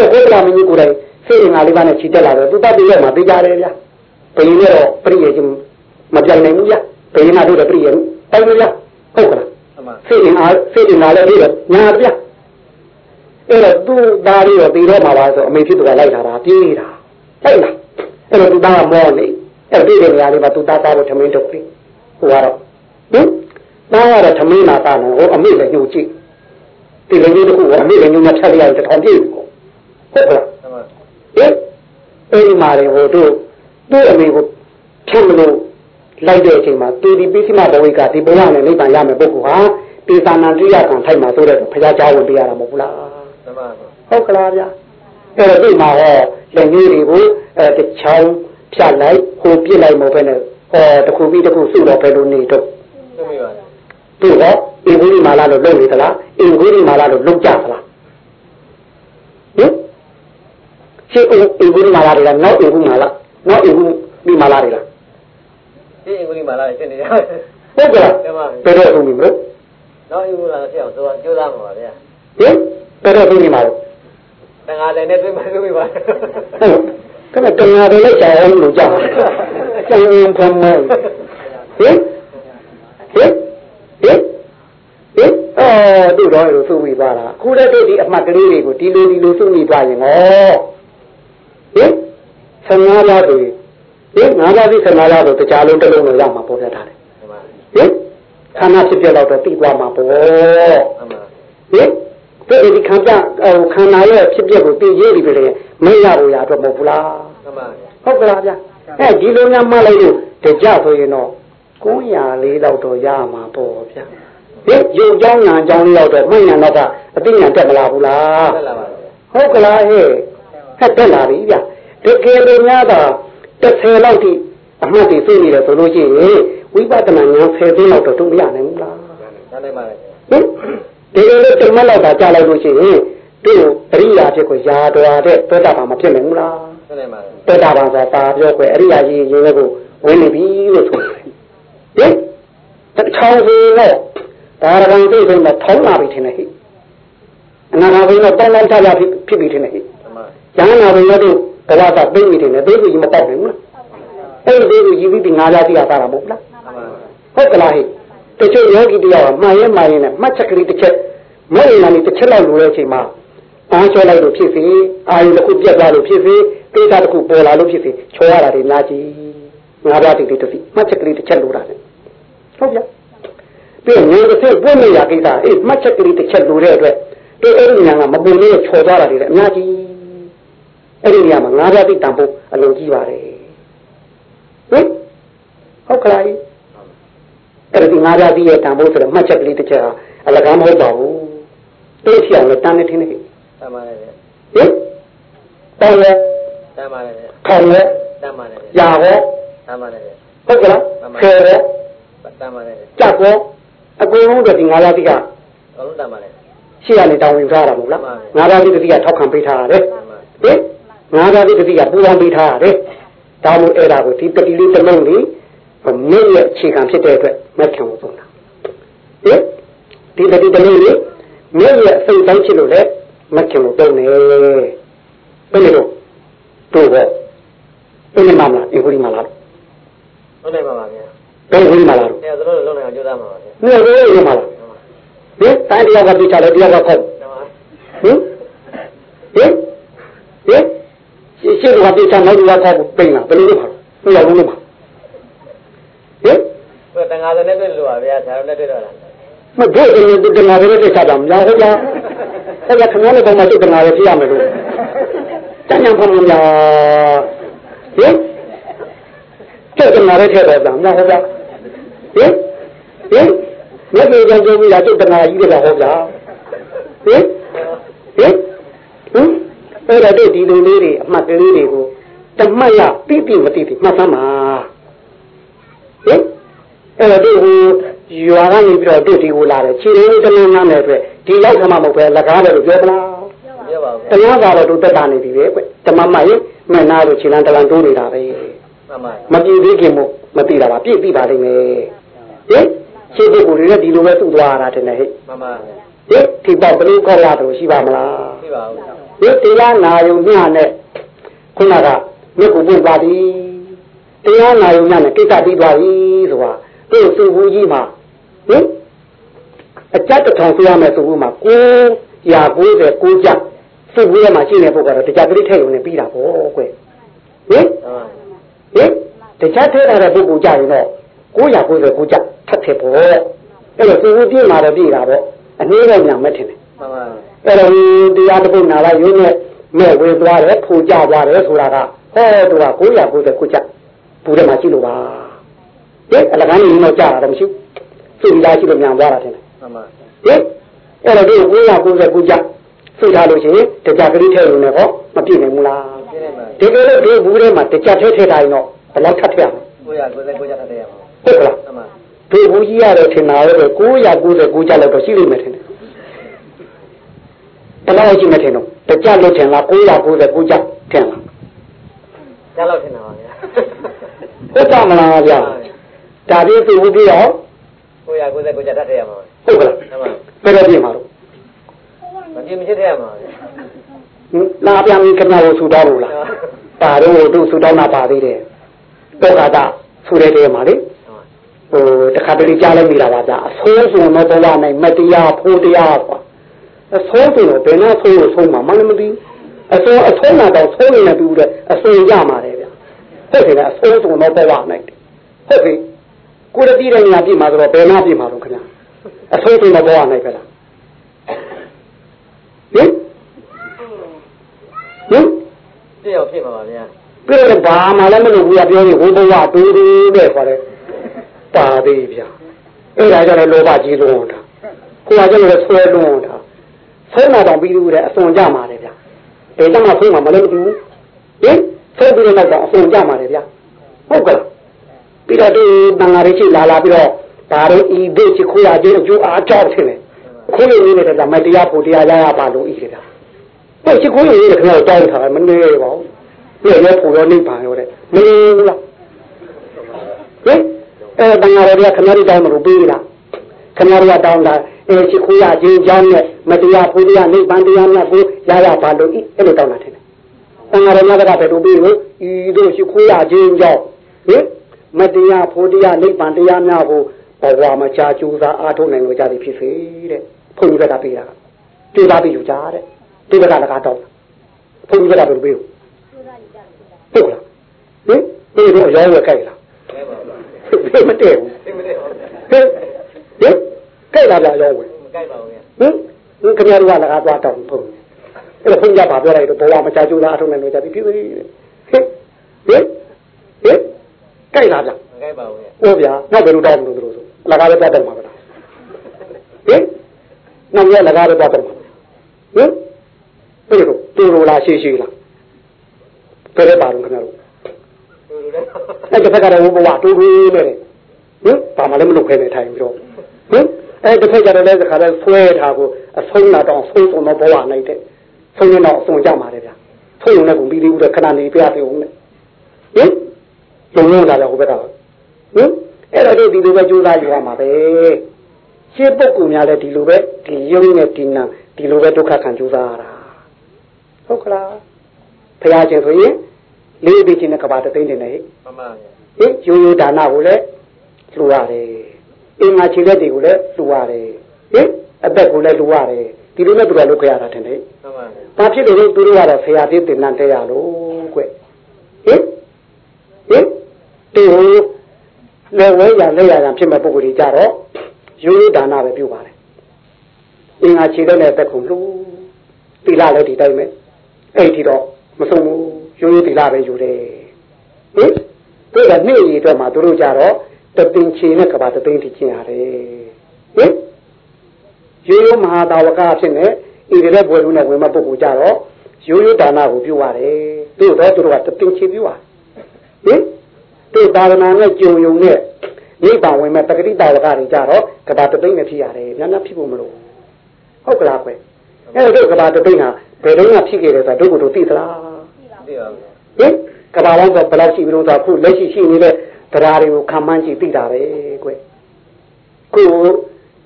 တော့ဘုရားမင်းကြီးကိုလည်းစိတ်အင်္ဂါလေးပါနဲ့ခြိတက်လာတော့သူတတ်ပြီးတော့မှသိကြတယ်ဗျဘယ်လိုလဲတော့ပြည့်ရဲ့ချင်းမပြိုင်နိုင်ဘူးဗျဘယ်နာတို့တော့ပြည့်ရဲ့တိုင်းလို့ဗျဟုတ်ကလားစိတ်အင်အားစိတ်အင်အားလည်းပြီးတော့ညာဗျအဲ့တော့သူ့သားလေးတော့ပြီးတော့မှာပါဆိုအမေဖြစ်သူကလိုက်လာတာပြေးတာဟုတ်လားအဲ့တော့သူသားကမောနေအဲ့ဒီနေရာလေးမှာသူသားသားလို့ထမင်းထုတ်ပြီဟိုကတော့ဟင် သားကတော့ထမင်းနာသားနော်ဟိုအမေလည်းညှို့ကြည့်ဒီလိုမျိုးတစ်ခုကအမေလည်းညှို့မှထက်လိုက်တထောင်ပြည့်ဟုတ်ကလားဟင်အဲ့ဒီမှာလေဟိုတို့သူ့အမေကိုဖြတ်မလို့လိုက်တဲ့အချိန်မှာသူဒီပိစိမဘဝိကဒီဘဝနဲ့နိဗ္ဗာန်ရမယ်ပုဂ္ဂိုလ်ဟာပေသာနန္တိယကံထိုက်မှာဆိုတဲ့ဘုရားကြားဝင်ပေးရတာမဟုတ်ဘူးလားဟုတ်ကလားဗျာအဲ့တော့ဒီမှာဟောလက်ကြီးတွေကိုအဲတချောင်းဖြတ်လိုက်ဟိုပြစ်လိုက်မဟုတ်ဘဲနဲ့ဟောတခုပြီးတခုစုတော့ဘယ်လိုနေတော့သူ ဟောအင်္ဂုလိမာလာလို့လုပ်နေသလားအင်္ဂုလိမာလာလို့လုပ်ကြသလားဟင်ရှင်းအင်္ဂုလိမာလာတွေကနောက်အင်္ဂုမာလာနောက်အင်္ဂုလိမာလာတွေလားဒီအင်္ဂလိပ်မှာလာရှင်းနေကြဟုတ်ကဲ့ဘယ်တော့ဆုံးပြီမလို့နောက်အင်္ဂလိပ်လာဖြစ်အောင်ဆိုတော့ကြိုးစားမှာပါဗျာဟင်ဘယ်တော့ဆုံးပြီမလို့တန်ဃာလည်းနဲ့တွေ့မှတွေ့ပြီပါဟုတ်ကဲ့တန်ဃာလည်းကြာအောင်လို့ကြာကျန်ရင်ဖမ်းမယ်ဟင်ဟင် ဟင်ဟင်အော်တို့တော့လို့စုမိပါလားခုတည်းတို့ဒီအမှတ်ကလေးတွေကိုဒီလိုဒီလိုစုမိသွားရင်ဟောဟင်ဆန္ဒလားဆိုရင်ဟင်ငါးပါးသိဆန္ဒလားဆိုတရားလုံးတစ်လုံးနဲ့ရမှာပေါ်ပြထားတယ်ဟင်ခန္ဓာဖြစ်ပြတော့သိသွားမှာပေါ့ဟင်ဒီဒီခံပြခန္ဓာရဲ့ဖြစ်ပြကိုသိရေးဒီပဲမရဘူးရတော့မဟုတ်ဘူးလားဟုတ်ကလားဗျအဲဒီလိုများမှလိုက်လို့တကြဆိုရင်တော့ 900လေးလောက်တော့ရမှာပေါ့ဗျာဒီရုပ်ကြောင်းညာကြောင်းလေးတော့မှန်ညာတော့ကအသိဉာဏ်တက်မလာဘူးလားတက်လာပါဘူးဟုတ်ကလားဟဲ့ဟဲ့တက်လာပြီဗျတကယ်လို့များတော့30လောက်ထိအမှတ်တွေသိနေတယ်ဆိုလို့ရှိရင်ဝိပဿနာဉာဏ်10သိန်းလောက်တော့သူမရနိုင်ဘူးလားနိုင်ပါလေဟင်ဒီလိုလေးတမက်လောက်သာကြားလိုက်လို့ရှိရင်သူ့အရိယာဖြစ်ကိုယာတော်တဲ့သောတာပန်မဖြစ်နိုင်ဘူးလားနိုင်ပါသောတာပန်ဆိုတာပြောခွဲအရိယာကြီးရင်းရဲ့ကိုဝင်နေပြီလို့ဆိုတယ် ဟင်တချောင်းစီနဲ့ဒါရကံသိဆိုတော့ထောင်းလာပြီထင်တယ်ဟိအနာဂတ်ဘိန်းတော့တောင်းတချာဖြစ်ဖြစ်ပြီထင်တယ်ဟိကျန်နာဘိန်းတော့ကလာတာသိပြီထင်တယ်သိပြီမပေါက်ဘူးလားအဲ့ဒီကိုယူပြီးငါးလားသိရတာမဟုတ်လားဟုတ်ကလားဟိတချို့ယောဂီတရားကမှားရဲမှားရဲနဲ့မှတ်ချက်ကလေးတစ်ချက်မဟုတ်ရင်လည်းတစ်ချက်လောက်လိုတဲ့အချိန်မှာအားချောလိုက်လို့ဖြစ်စေအာယုတစ်ခုပြတ်သွားလို့ဖြစ်စေကိစ္စတစ်ခုပေါ်လာလို့ဖြစ်စေချောရတာတွေများကြီးငါးပါးတိတိတစီမှတ်ချက်ကလေးတစ်ချက်လိုတာလေ ဟုတ်ဗျာပြီးငွေတစ်ဆက်ပွင့်နေရကိစ္စအေးမှတ်ချက်ကလေးတစ်ချက်လိုတဲ့အတွက်ဒီအဲ့ဒီညာကမပုံလေးချောသွားတာတွေလည်းအများကြီးဟအဲ့ဒီနေရာမှာငါးပါးသိတန်ဖို့အလုံးကြီးပါတယ်ဟင်ဟုတ်ကလားအဲ့ဒီငါးပါးသိရဲ့တန်ဖို့ဆိုတော့မှတ်ချက်ကလေးတစ်ချက်ဟာအလကားမဟုတ်ပါဘူးတွေးချအောင်လည်းတန်းနေထင်းနေဟင်တမ်းပါလေဗျတောင်းရဲတမ်းပါလေဗျခေါင်းရဲတမ်းပါလေဗျရာဟောတမ်းပါလေဗျဟုတ်ကလားဆယ်ရဲ တမ်းပါလေဗျကြက်ကောအကုန်လုံးတော့ဒီငါးပါးသိကအကုန်လုံးတမ်းပါလေရှိရနေတောင်းဝင်ထားတာမဟုတ်လားမှန်ပါငါးပါးသိတိကထောက်ခံပေးထားရတယ်တမ်းပါဟင်ငါးပါးတိတိကပူပေါင်းပေးထားရတယ်ဒါမို့အဲ့ဒါကိုဒီတတိလေးတစ်လုံးလေးမင်းရဲ့အခြေခံဖြစ်တဲ့အတွက်မခံဘူးဆုံးတာဟင်ဒီတတိတစ်လုံးလေးမင်းရဲ့အစိတ်တိုင်းဖြစ်လို့လေမခံဘူးတုံးနေဘယ်လိုတို့တော့ဘယ်လိုမှမလားအင်္ဂလိပ်မှလားဟုတ်တယ်ပါပါဗျာ ဘယ်လိုမှလားအဲဒါတို့လုံးနိုင်အောင်ကြိုးစားမှာပါဗျာနေရောရောမှလားဟင်တိုင်းတရားကပြချတယ်တရားကခေါက်တမ်းပါဟင်ဟင်ဟင်ရှင်းတော့ပြချနောက်တရားခေါက်ပိန်လားဘယ်လိုလုပ်မှာလဲဘယ်လိုလုပ်မှာဟင်ဘယ်တန်ငါတဲ့နဲ့တွေ့လို့ပါဗျာဆရာတို့နဲ့တွေ့တော့လားမဒို့တယ်ဒီတနာရဲတဲ့ချက်တာမလားဟုတ်လားအဲ့ဒါခဏလေးတော့မှတနာရဲပြရမယ်လို့တန်းညံဖုံးများဟင်ကျက်တနာရဲထည့်တော့တာမလားဟုတ်လား ဟင်ဟင်မြတ်ကြီးကြောင့်ကြီးရကျက်တနာကြီးတယ်ဟုတ်လားဟင်ဟင်ဟင်အဲ့ဒါတို့ဒီလိုလေးတွေအမှတ်ကလေးတွေကိုတမတ်ရတိတိမတိတိမှတ်သမ်းပါဟင်အဲ့ဒါတို့ဟိုရွာကနေပြီးတော့တို့ဒီကိုလာတယ်ခြေရင်းတလုံးနားနယ်အတွက်ဒီလောက်ထမမဟုတ်ပဲလက်ကားတယ်လို့ပြောမလားပြောပါဦးတရားကတော့တို့တက်တာနေပြီပဲကွဓမ္မမရင်မနာလို့ခြေလန်းတလန်တိုးနေတာပဲမှန်ပါမပြည့်သေးခင်မို့မသိတာပါပြည့်ပြီပါလိမ့်မယ် ဟင်ခြေပုဂ္ဂိုလ်တွေလည်းဒီလိုပဲသူ့သွားရတာတင်တယ်ဟဲ့မှန်ပါဟင်ဒီပေါ့ဘယ်လိုကောက်ရတယ်ရှိပါမလားပြပါဦးဒီတရားနာယုံညနဲ့ခုနကမြစ်ကိုပွင့်သွားပြီတရားနာယုံညနဲ့ကိစ္စပြီးသွားပြီဆိုတာသူ့စုဘူးကြီးမှာဟင်အကြက်တစ်ထောင်ဆွရမယ်ဆိုဘူးမှာ990 9ကြစုဘူးရမှာရှိနေဖို့ကတော့တရားပရိထည့်ရုံနဲ့ပြီးတာပေါ့ကွဟင်မှန်ပါဟင်တရားထည့်ထားတဲ့ပုဂ္ဂိုလ်ကြရင်တော့ 990ကြထပ်ထည့်ပေါ့အဲ့တော့စုဘူးပြည့်မှာတော့ပြည့်တာပေါ့အနည်းတော့ညာမဲ့ထင်တယ်မှန်ပါအဲ့တော့တရားတစ်ပုဒ်နာလိုက်ရုံးနဲ့မဲ့ဝင်သွားတယ်ဖူကြသွားတယ်ဆိုတာကဟောတူက990ခုချက်ဘူးထဲမှာရှိလို့ပါဟဲ့အလကားနေတော့ကြာတာတော့မရှိဘူးစိတ်လာရှိလို့မြန်သွားတာထင်တယ်မှန်ပါဟဲ့အဲ့တော့ဒီ990ခုချက်စိတ်ထားလို့ရှိရင်တရားကလေးထဲလို့လည်းဟောမပြည့်နိုင်ဘူးလားပြည့်နေပါဒီလိုလို့ဒီဘူးထဲမှာတရားထဲထဲတိုင်းတော့ဘယ်လောက်ထပ်ထည့်ရမလဲကိုရကိုယ်ကိုကြထားတယ်ရမှာ ဟုတ်ကလားမှန်ပါဒီဘူးကြီးရတယ်ထင်တာလေ990ခုချက်လောက်တော့ရှိလိမ့်မယ်ထင်တယ်ဘယ်လောက်ရှိမှထင်တော့တရားလို့ထင်လား990ခုချက်ထင်လားကြားလို့ထင်တာပါဗျာဟုတ်ကြမလားဗျာဒါပြီးသူဝပြီးတော့ကိုရကိုယ်ကိုကြထားတယ်ရမှာဟုတ်ကလားမှန်ပါဘယ်တော့ပြင်မှာတော့မပြင်းမချစ်တယ်ရမှာဗျာဟင်နာပြန်ပြီးခဏကိုဆူတော့လို့လားပါတော့တို့ဆူတော့နာပါသေးတယ်တောကတာဆူတဲ့တဲမှာလေ ဟိုတခါတလေကြားလိုက်မိတာပါဗျာအဆိုးဆုံးတော့ဘဝနိုင်မတရားဖို့တရားကွာအဆိုးဆုံးတော့ဘယ်နဲ့ဆိုးလို့ဆုံးမှာမလည်းမသိအဆိုးအဆိုးနာတော့ဆိုးနေတယ်ပြီးဦးတဲ့အဆိုးရမှာတယ်ဗျာဟုတ်တယ်အဆိုးဆုံးတော့ဘဝနိုင်ဟုတ်ပြီကိုရတိတဲ့ညာပြမှာဆိုတော့ဘယ်နာပြမှာတော့ခင်ဗျာအဆိုးဆုံးတော့ဘဝနိုင်ပဲလားဟင်ဟင်ပြည့်အောင်ဖြစ်မှာပါဗျာပြည့်တော့ဘာမှလည်းမလုပ်ဘူးကပြောရင်ဝိဘဝတူတူတဲ့ခေါ်တယ် ပါသေးဗျာအဲ့ဒါကြောင့်လည်းလောဘကြီးလုံးတာကိုယ်ကကျတော့ဆွဲလုံးတာဆုံးလာတော့ပြီးလို့တဲ့အစွန်ကြမှာတယ်ဗျာဒါကြောင့်မှဆုံးမှာမလည်းမတူဘူးဟင်ဆုံးပြီးတော့တော့အစွန်ကြမှာတယ်ဗျာဟုတ်ကဲ့ပြီးတော့ဒီတန်ဃာရိရှိလာလာပြီးတော့ဒါတော့ဤဒိချခိုးရခြင်းအကျိုးအားကြောက်ဖြစ်တယ်ခိုးရင်းနေတဲ့ကမတရားဖို့တရားရရပါလို့ဤတယ်ဗျာဘယ်ချခိုးရင်းနေတဲ့ခင်ဗျားတောင်းထားတယ်မနေပါဘူးပြည့်ရဲဖို့ရောနေပါရောတဲ့မင်းလားဟင် အဲတန်ဃာတွေကခင်ဗျားတို့တောင်းမလို့ပေးလားခင်ဗျားတို့ကတောင်းတာအဲချခိုးရခြင်းကြောင့်နဲ့မတရားဖို့တရားနိဗ္ဗာန်တရားမြတ်ကိုရရပါလို့ဤအဲ့လိုတောင်းတာတယ်တန်ဃာတော်များကဘယ်လိုပြီးလို့ဤတို့ရှိခိုးရခြင်းကြောင့်ဟင်မတရားဖို့တရားနိဗ္ဗာန်တရားများကိုဘဝမှာကြာကျူးစားအားထုတ်နိုင်လို့ကြသည်ဖြစ်စေတဲ့ဘုန်းကြီးကပေးတာကျူးစားပြီးယူကြတဲ့ဒီဘက်ကလည်းကားတော့ဘုန်းကြီးကဘယ်လိုပေးလို့ဟုတ်လားဟင်ဒီတော့ရောင်းရကြိုက်လား ခဲပါပါဘယ်မတည့်ဘူးသိမတဲ့ဟောဟင်ဟင်ကြိုက်လာကြရောင်းဝင်မကြိုက်ပါဘူးဗျာဟင်ဟင်ခင်ဗျားတို့ကလည်းကားသွားတောင်းဘုန်းဟအဲ့တော့ဘုန်းကြီးကပြောလိုက်တော့ဘဝမချကြိုးစားအထုံးနေလို့ကြပြီပြီဟင်ဟင်ဟင်ဟင်ကြိုက်လားဗျမကြိုက်ပါဘူးဗျဟုတ်ဗျာနောက်ဘယ်လိုတောင်းမလို့တို့ဆိုလကားပဲတောက်တော့မှာပဲလားဟင်နောက်ရလကားပဲတောက်တော့မှာဟင်ဘယ်လိုတူလိုလားရှိရှိလားဘယ်လိုပါတော့ခင်ဗျားတို့တူတူလည်း အဲ့တစ်ဖက်ကတော့ဘဝတူတူနဲ့ဟင်ဘာမှလည်းမလုပ်ခဲနဲ့ထိုင်ပြီးတော့ဟင်အဲ့တစ်ဖက်ကျတော့လည်းခါလဲဆွဲထားကိုအဆုံးလာတော့ဆုံးဆုံးတော့ဘဝနိုင်တဲ့ဆုံးရင်တော့အဆုံးကြမှာလေဗျာဆုံးရင်လည်းကုန်ပြီးသေးဘူးတဲ့ခဏနေပြရသေးဦးနဲ့ဟင်လုံလုံလာတယ်ဟိုဘက်ကဟင်အဲ့တော့ဒီလိုပဲကြိုးစားယူရမှာပဲရှင်းပုဂ္ဂိုလ်များလည်းဒီလိုပဲဒီယုံနဲ့ဒီနာဒီလိုပဲဒုက္ခခံကြိုးစားရတာဟုတ်ကလားဖရာရှင်ဆိုရင် လေးပြီးချင်းတဲ့ကဘာတသိန်းတင်နေဟဲ့မမဗျဟင်ရိုးရိုးဒါနကိုလည်းလှူရတယ်အင်္ဂါခြေလက်တွေကိုလည်းလှူရတယ်ဟင်အသက်ကိုလည်းလှူရတယ်ဒီလိုနဲ့သူကလုပ်ကြရတာထင်တယ်မမဗျဘာဖြစ်လို့လဲသူတို့ကတော့ဆရာသေးတင်နန်းတရားလို့ကွဟင်ဟင်ဒီလေဝဲရလက်ရရဖြစ်မဲ့ပုံကိုယ်ကြီးကြတော့ရိုးရိုးဒါနပဲပြုပါတယ်အင်္ဂါခြေလက်နဲ့အသက်ကိုလှူသီလလည်းဒီတိုင်းပဲအဲ့ဒီတော့မဆုံးဘူး ရိုးရိုးသီလပဲယူတယ်ဟင်တို့ကနေ့ရီအတွက်မှာသူတို့ကြတော့တပင်ချေနဲ့ကဘာတသိန်းထိကျင်ရတယ်ဟင်ရိုးရိုးမဟာတာဝကဖြစ်နေဤတဲ့ဘွယ်လူနဲ့ဝင်မပုဂ္ဂိုလ်ကြတော့ရိုးရိုးဒါနကိုပြုရတယ်တို့တော့သူတို့ကတပင်ချေပြုရဟင်တို့သာသနာနဲ့ကြုံယုံနဲ့နိဗ္ဗာန်ဝင်မဲ့တက္ကတိတာဝကတွေကြတော့ကဘာတသိန်းနဲ့ဖြစ်ရတယ်များများဖြစ်ဖို့မလိုဟုတ်ကလားကွအဲ့တော့ကဘာတသိန်းဟာဘယ်တော့မှဖြစ်ခဲ့တယ်ဆိုတော့တို့ကိုတို့သိသလား သိပါဗျဟင်ကဘာလုံးဆိုဘယ်လောက်ရှိပြီလို့ဆိုအခုလက်ရှိရှိနေတဲ့တရားတွေကိုခံမှန်းကြည့်သိတာပဲကွခု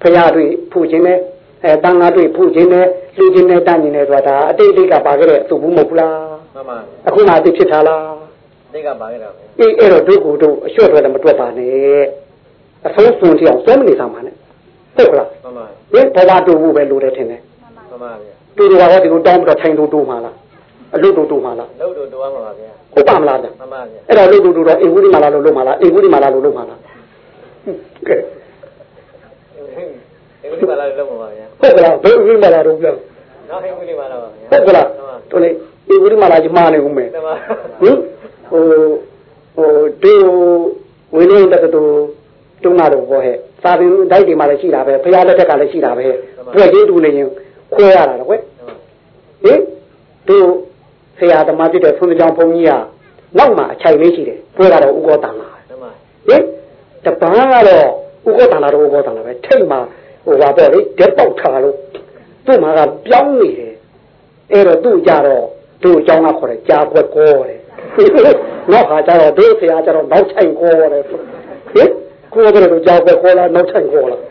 ဖရာတွေဖူခြင်းနဲ့အဲတန်ဃာတွေဖူခြင်းနဲ့လူခြင်းနဲ့တန်ခြင်းနဲ့ဆိုတာဒါအတိတ်တိတ်ကပါခဲ့တဲ့အစုဘူးမဟုတ်ဘူးလားမမဗျအခုမှအတိတ်ဖြစ်တာလားသိကပါခဲ့တာဗျအေးအဲ့တော့တို့ကိုတို့အလျှော့ထွက်တယ်မတွက်ပါနဲ့အဆုံးစွန်တိအောင်စောမနေဆောင်ပါနဲ့ဟုတ်ကလားမမဟင်ဘဝတူဖို့ပဲလိုတယ်ထင်တယ်မမဗျတူတူကတော့ဒီလိုတောင်းပြီးတော့ထိုင်တူတူမှလား အလုတူတူမှလားလို့တို့တော်မှာပါဗျဟုတ်ပါမလားဗျမမဗျအဲ့တော့လုတူတူတော့အင်္ဂုလိမာလာလို့လုပ်မှာလားအင်္ဂုလိမာလာလို့လုပ်မှာလားကဲအင်္ဂလိပ်ပါလာလို့မှာပါဗျဟုတ်ကလားဘယ်အင်္ဂုလိမာလာတော့ပြောနောက်အင်္ဂလိပ်ပါလာပါဗျဟုတ်ကလားတို့လေအင်္ဂုလိမာလာကြီးမှားနေဦးမယ်တမဟင်ဟိုဟိုဒီဝိနည်းတက္ကသိုလ်တုံးလာတော့ဘောဟဲ့စာပင်တိုက်တွေမှာလည်းရှိတာပဲဖရာလက်ထက်ကလည်းရှိတာပဲဘွက်ချင်းတူနေရင်ခွဲရတာတော့ကွဟင်တို့ ဆရာသမားဖြစ်တဲ့ဆုံးကြောင်ဘုန်းကြီးကနောက်မှာအချိုင်လေးရှိတယ်ဘွဲကတော့ဥကောတန်လာတမဟင်တပန်းကတော့ဥကောတန်လာတော့ဥကောတန်လာပဲထိတ်မှာဟိုပါပေါ့လေဓာတ်ပေါက်ထားလို့သူ့မှာကပြောင်းနေတယ်အဲ့တော့သူ့ကြတော့သူ့အကြောင်းကခေါ်တယ်ကြာခွက်ကောတယ်နောက်ခါကျတော့တို့ဆရာကျတော့နောက်ချိုင်ကောတယ်ဟင်ကိုယ်ကတော့ကြာခွက်ကောလားနောက်ချိုင်ကောလား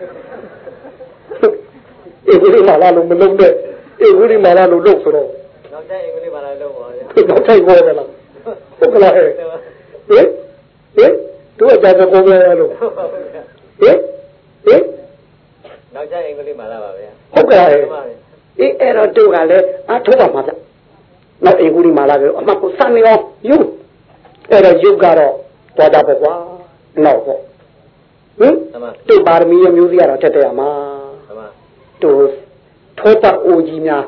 အေဒီမာလာလို့မလုံးတဲ့အေဒီမာလာလို့လို့ဆိုတော့ နောက်ကျအင်္ဂလိပ်ပါလာလို့ပါဗျနောက်ချိုင်ကောတယ်လားဟုတ်ကလားဟဲ့ဟင်ဟင်တို့အကြာခွက်ကောပဲလို့ဟင်ဟင်နောက်ကျအင်္ဂလိပ်ပါလာပါဗျဟုတ်ကဲ့တမဗျအေးအဲ့တော့တို့ကလည်းအထုတ်ပါမှာဗျနောက်အင်္ဂုလိမာလာပဲအမှကိုစမ်းနေအောင်ယူအဲ့တော့ယုတ်ကတော့တော်တာပေါ့ကွာနောက်ပေါ့ဟင်တမတို့ပါရမီရဲ့မျိုးစီကတော့တက်တယ်ရမှာတမတို့ထောပတ်အိုကြီးများ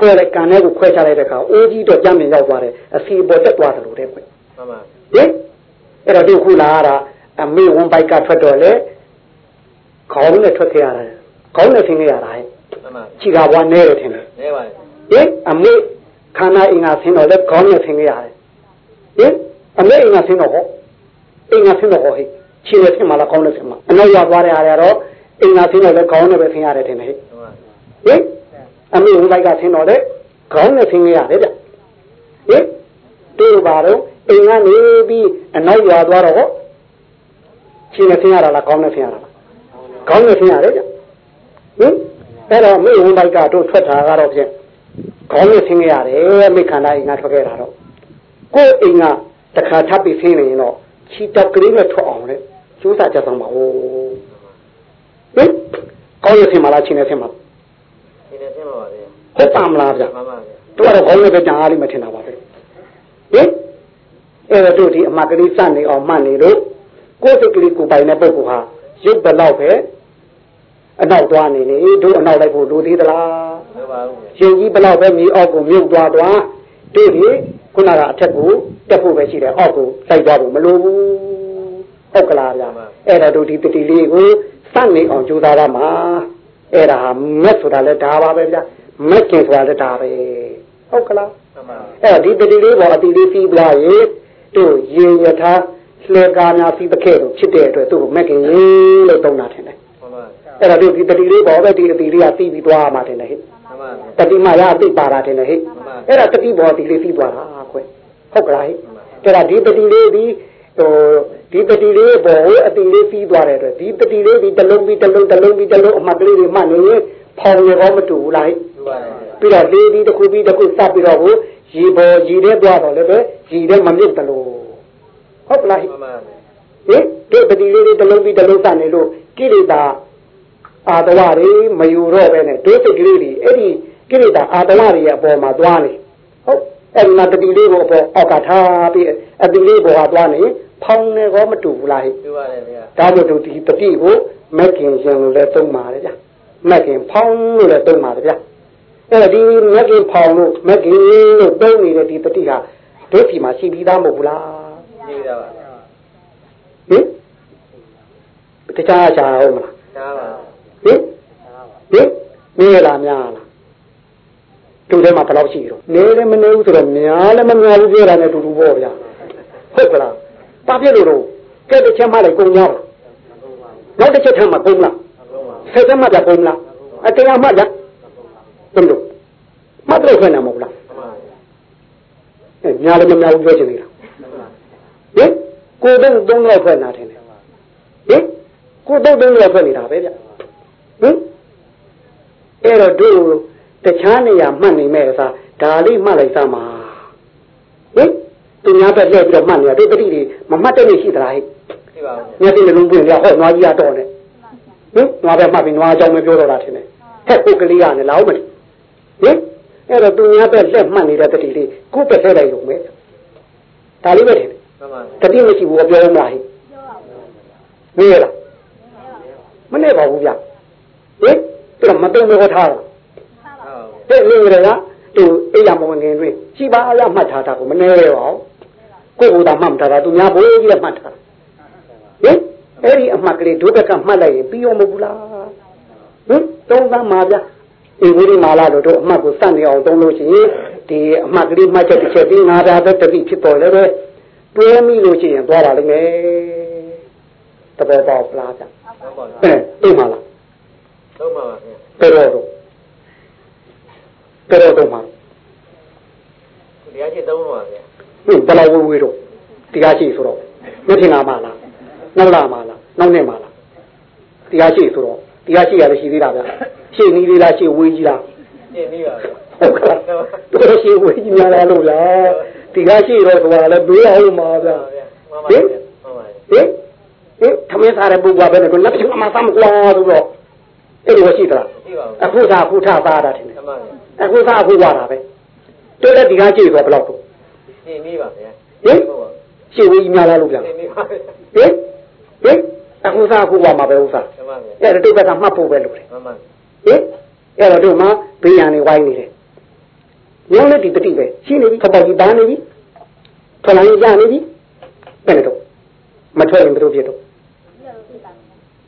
ခွဲလိုက်ကံထဲကိုခွဲချလိုက်တဲ့အခါအိုကြီးတော့ကြမ်းမြင်ရောက်သွားတယ်အစီပေါ်တက်သွားတယ်လို့တဲ့ကွမမဟင်အဲ့တော့တို့ခုလာရတာအမေဝန်ပိုက်ကထွက်တော့လေခေါင်းနဲ့ထွက်ခဲ့ရတယ်ခေါင်းနဲ့ဆင်းခဲ့ရတာဟဲ့မမခြေကဘွားနဲတယ်ထင်တယ်နေပါလေဟင်အမေခန္ဓာအင်္ဂါဆင်းတော့လေခေါင်းနဲ့ဆင်းခဲ့ရတယ်ဟင်အမေအင်္ဂါဆင်းတော့ဟောအင်္ဂါဆင်းတော့ဟောဟဲ့ခြေနဲ့ဆင်းမှလားခေါင်းနဲ့ဆင်းမှအနောက်ရောက်သွားတဲ့အားရတော့အင်္ဂါဆင်းတော့လေခေါင်းနဲ့ပဲဆင်းရတယ်ထင်တယ်ဟဲ့တမဟင် အမေဝန်ပိုက်ကဆင်းတော့လေခေါင်းနဲ့ဆင်းခဲ့ရတယ်ဗျဟင်တို့ပါတော့အင်္ဂါနေပြီးအနောက်ရောက်သွားတော့ဟောခြေနဲ့ဆင်းရတာလားခေါင်းနဲ့ဆင်းရတာလားခေါင်းနဲ့ဆင်းရတယ်ဗျဟင်အဲ့တော့မေဝန်ပိုက်ကတို့ထွက်တာကတော့ဖြင့်ခေါင်းနဲ့ဆင်းခဲ့ရတယ်မိခန္ဓာအင်္ဂါထွက်ခဲ့တာတော့ကိုယ်အင်္ဂါတစ်ခါထပ်ပြီးဆင်းနေရင်တော့ခြေတက်ကလေးနဲ့ထွက်အောင်လေကျိုးစားကြဆောင်ပါဦးဟင်ကောင်းရဆင်းမလားခြေနဲ့ဆင်းမလား ဒီနေ့ဆင်းပါပါဗျဟုတ်ပါမလားဗျမမဗျတို့ကတော့ခေါင်းနဲ့ပဲကြံအားလိမ့်မထင်တာပါပဲဟင်အဲ့တော့တို့ဒီအမကလေးစနေအောင်မှတ်နေလို့ကိုယ်စိတ်ကလေးကိုယ်ပိုင်တဲ့ပုဂ္ဂိုလ်ဟာရုပ်ဘယ်လောက်ပဲအနောက်သွားနေနေတို့အနောက်လိုက်ဖို့လိုသေးသလားဟုတ်ပါဘူးရှင်ကြီးဘလောက်ပဲမြေအောက်ကိုမြုပ်သွားသွားတို့ဒီခုနကအထက်ကိုတက်ဖို့ပဲရှိတယ်အောက်ကိုစိုက်သွားဖို့မလိုဘူးဟုတ်ကလားဗျာအဲ့ဒါတို့ဒီတတိလေးကိုစနေအောင်ကြိုးစားရမှာ အဲ့ဒါဟာမက်ဆိုတာလည်းဒါပါပဲဗျာမက်ကင်ဆိုတာလည်းဒါပဲဟုတ်ကလားမှန်ပါအဲ့ဒီတတိလေးပေါ်အတိလေးပြီးသွားရေတို့ရင်ရထားလှေကားများပြီးပခဲ့လို့ဖြစ်တဲ့အတွက်သူ့ကိုမက်ကင်ရေးလို့သုံးတာထင်တယ်မှန်ပါအဲ့ဒါတို့ဒီတတိလေးပေါ်ပဲဒီအတိလေးကပြီးပြီးသွားမှာထင်တယ်ဟဲ့မှန်ပါတတိမရအသိပါတာတင်လေဟဲ့အဲ့ဒါတတိဘောဒီလေးပြီးသွားတာခွဲဟုတ်ကလားဟဲ့အဲ့ဒါဒီတတိလေးဒီ ဟိုဒီတတိလေးဘောအတိလေးပြီးသွားတဲ့အတွက်ဒီတတိလေးဒီတစ်လုံးပြီးတစ်လုံးတစ်လုံးပြီးတစ်လုံးအမှတ်ကလေးတွေမှတ်နေရင်ဖောင်ရောမတူဘူးလားဟဲ့ဟုတ်ပါတယ်ပြီးတော့လေးဒီတစ်ခုပြီးတစ်ခုစပ်ပြီးတော့ကိုရေဘောရေထဲသွားတော့လည်းပဲရေထဲမမြုပ်တလို့ဟုတ်ကလားဟဲ့မှန်ပါဟင်ဒီတတိလေးတွေတစ်လုံးပြီးတစ်လုံးစပ်နေလို့ကိရိတာအာတဝတွေမယူတော့ပဲနဲ့ဒုစိတ်ကလေးတွေအဲ့ဒီကိရိတာအာတဝတွေရဲ့အပေါ်မှာသွားနေဟုတ် အဲ့ဒီမှာတတိလေးကိုအပေါ်အောက်ကထားပြီးအတိလေးပေါ်ကသွားနေဖောင်းနေကောမတူဘူးလားဟဲ့ဟုတ်ပါတယ်ဗျာဒါကြောင့်တို့ဒီတတိကိုမက်ကင်ရှင်လို့လည်းသုံးပါတယ်ဗျမက်ကင်ဖောင်းလို့လည်းသုံးပါတယ်ဗျအဲ့ဒီမက်ကင်ဖောင်းလို့မက်ကင်လို့သုံးနေတဲ့ဒီတတိဟာတို့ဒီမှာရှိပြီးသားမဟုတ်ဘူးလားကြည့်ရပါဟင်တခြားရှာဟုတ်မလားရှားပါဟင်ဟင်နေရလားများလား သူထဲမှာဘယ်လောက်ရှိတော့နေလည်းမနေဘူးဆိုတော့များလည်းမများဘူးပြောတာနဲ့တူတူပေါ့ဗျာဟုတ်ကလားဘာဖြစ်လို့တော့ကဲတစ်ချက်မှလည်းကုန်ကြပါနောက်တစ်ချက်ထပ်မှကုန်လားဆက်ချက်မှပြကုန်လားအတရားမှကြတုံးတော့မတ်လို့ခွင့်နာမဟုတ်လားအဲများလည်းမများဘူးပြောချင်နေတာဟင်ကိုယ်တော့သုံးလောက်ခွင့်နာတယ်ဟင်ကိုယ်တော့သုံးလောက်ခွင့်နေတာပဲဗျဟင်အဲ့တော့တို့ တခြားနေရာမှတ်နေမဲ့အစားဒါလေးမှတ်လိုက်စမ်းပါဟင်သူများပဲလှည့်ပြီးတော့မှတ်နေတာတို့တတိတွေမမှတ်တဲ့နေရှိသလားဟဲ့ကြည့်ပါဦးမျက်စိနှလုံးပွင့်ပြဟောနွားကြီးကတော့နဲ့ဟင်နွားပဲမှတ်ပြီးနွားအကြောင်းပဲပြောတော့တာထင်တယ်ဟဲ့ကိုကလေးကလည်းလာအောင်မဟင်အဲ့တော့သူများပဲလက်မှတ်နေတဲ့တတိလေးကိုပဲထဲလိုက်ရုံပဲဒါလေးပဲထင်တယ်မှန်ပါတတိမရှိဘူးပြောဦးမလားဟဲ့ပြောပါဦးနေရလားမနေပါဘူးဗျဟင်သူကမတုံမခေါ်ထားတာဟု တ်တဲ့လင်းရကသူအိယာမဝင်ခင်တွင်ရှိပါအလားမှတ်ထားတာကိုမနေရပါဘူးကိုယ်ကသာမှတ်ထားတာသူများဘိုးကြီးကမှတ်ထားတာဟင်အဲ့ဒီအမှတ်ကလေးဒုက္ခကမှတ်လိုက်ရင်ပြီးရောမဟုတ်ဘူးလားဟင်သုံးသမ်းပါဗျအင်္ဂလိပ်မာလာတို့တို့အမှတ်ကိုစနေအောင်သုံးလို့ရှိရင်ဒီအမှတ်ကလေးမှတ်ချက်တစ်ချက်ပြီးငါးဓာတ်တတိဖြစ်ပေါ်လည်းပဲတွဲမိလို့ရှိရင်သွားပါလိမ့်မယ်တပည့်တော်ပလားဗျဟုတ်ပါအဲအိမ်မှာလားတော့ပါပါဗျာပေတော် တို့ပေတော်တို့မှာတရားရှိသုံးတော့ပါဗျာဟင်ဘယ်လောက်ဝေးဝေးတော့တရားရှိဆိုတော့မထင်လားမလားနောက်လာမလားနောက်နဲ့မလားတရားရှိဆိုတော့တရားရှိရလည်းရှိသေးတာဗျရှိနေသေးလားရှိဝေးကြီးလားရှင်းပြီးပါဗျာဟုတ်ကဲ့တို့ရှိဝေးကြီးများလားလို့ဗျာတရားရှိတော့ဆိုတာလည်းတွေးအောင်ပါဗျာမှန်ပါဗျာမှန်ပါဗျာဟင်ဟင်သမင်းစားတဲ့ပုဂ္ဂိုလ်ပဲနဲ့လက်ချင်းအမှသမ်းကွာဆိုတော့အဲ့လိုရှိသလားကြည့်ပါဦးအခုသာအခုထသားတာထင်တယ်မှန်ပါဗျာ အခုသာအခုဝါတာပဲတို့လည်းဒီကားကြည့်ဆိုဘယ်လောက်တော့ရှင်းပြီးပါဗျာဟင်ရှိဝေးကြီးများလားလို့ဗျာရှင်းပြီးပါဗျာဟင်ဟင်အခုစားအခုဝါမှာပဲဥစ္စာမှန်ပါဗျာအဲ့ဒါတိတ်ဘက်ကမှတ်ဖို့ပဲလို့လေမှန်ပါဟင်အဲ့တော့တို့မှဘေးရန်နေဝိုင်းနေတယ်ညောင်းလက်ဒီတတိပဲရှိနေပြီခပေါက်ကြီးပါနေပြီထလိုင်းရနေပြီဘယ်နဲ့တော့မထွက်ရင်ဘယ်လိုဖြစ်တော့ပြောလို့ပြတာ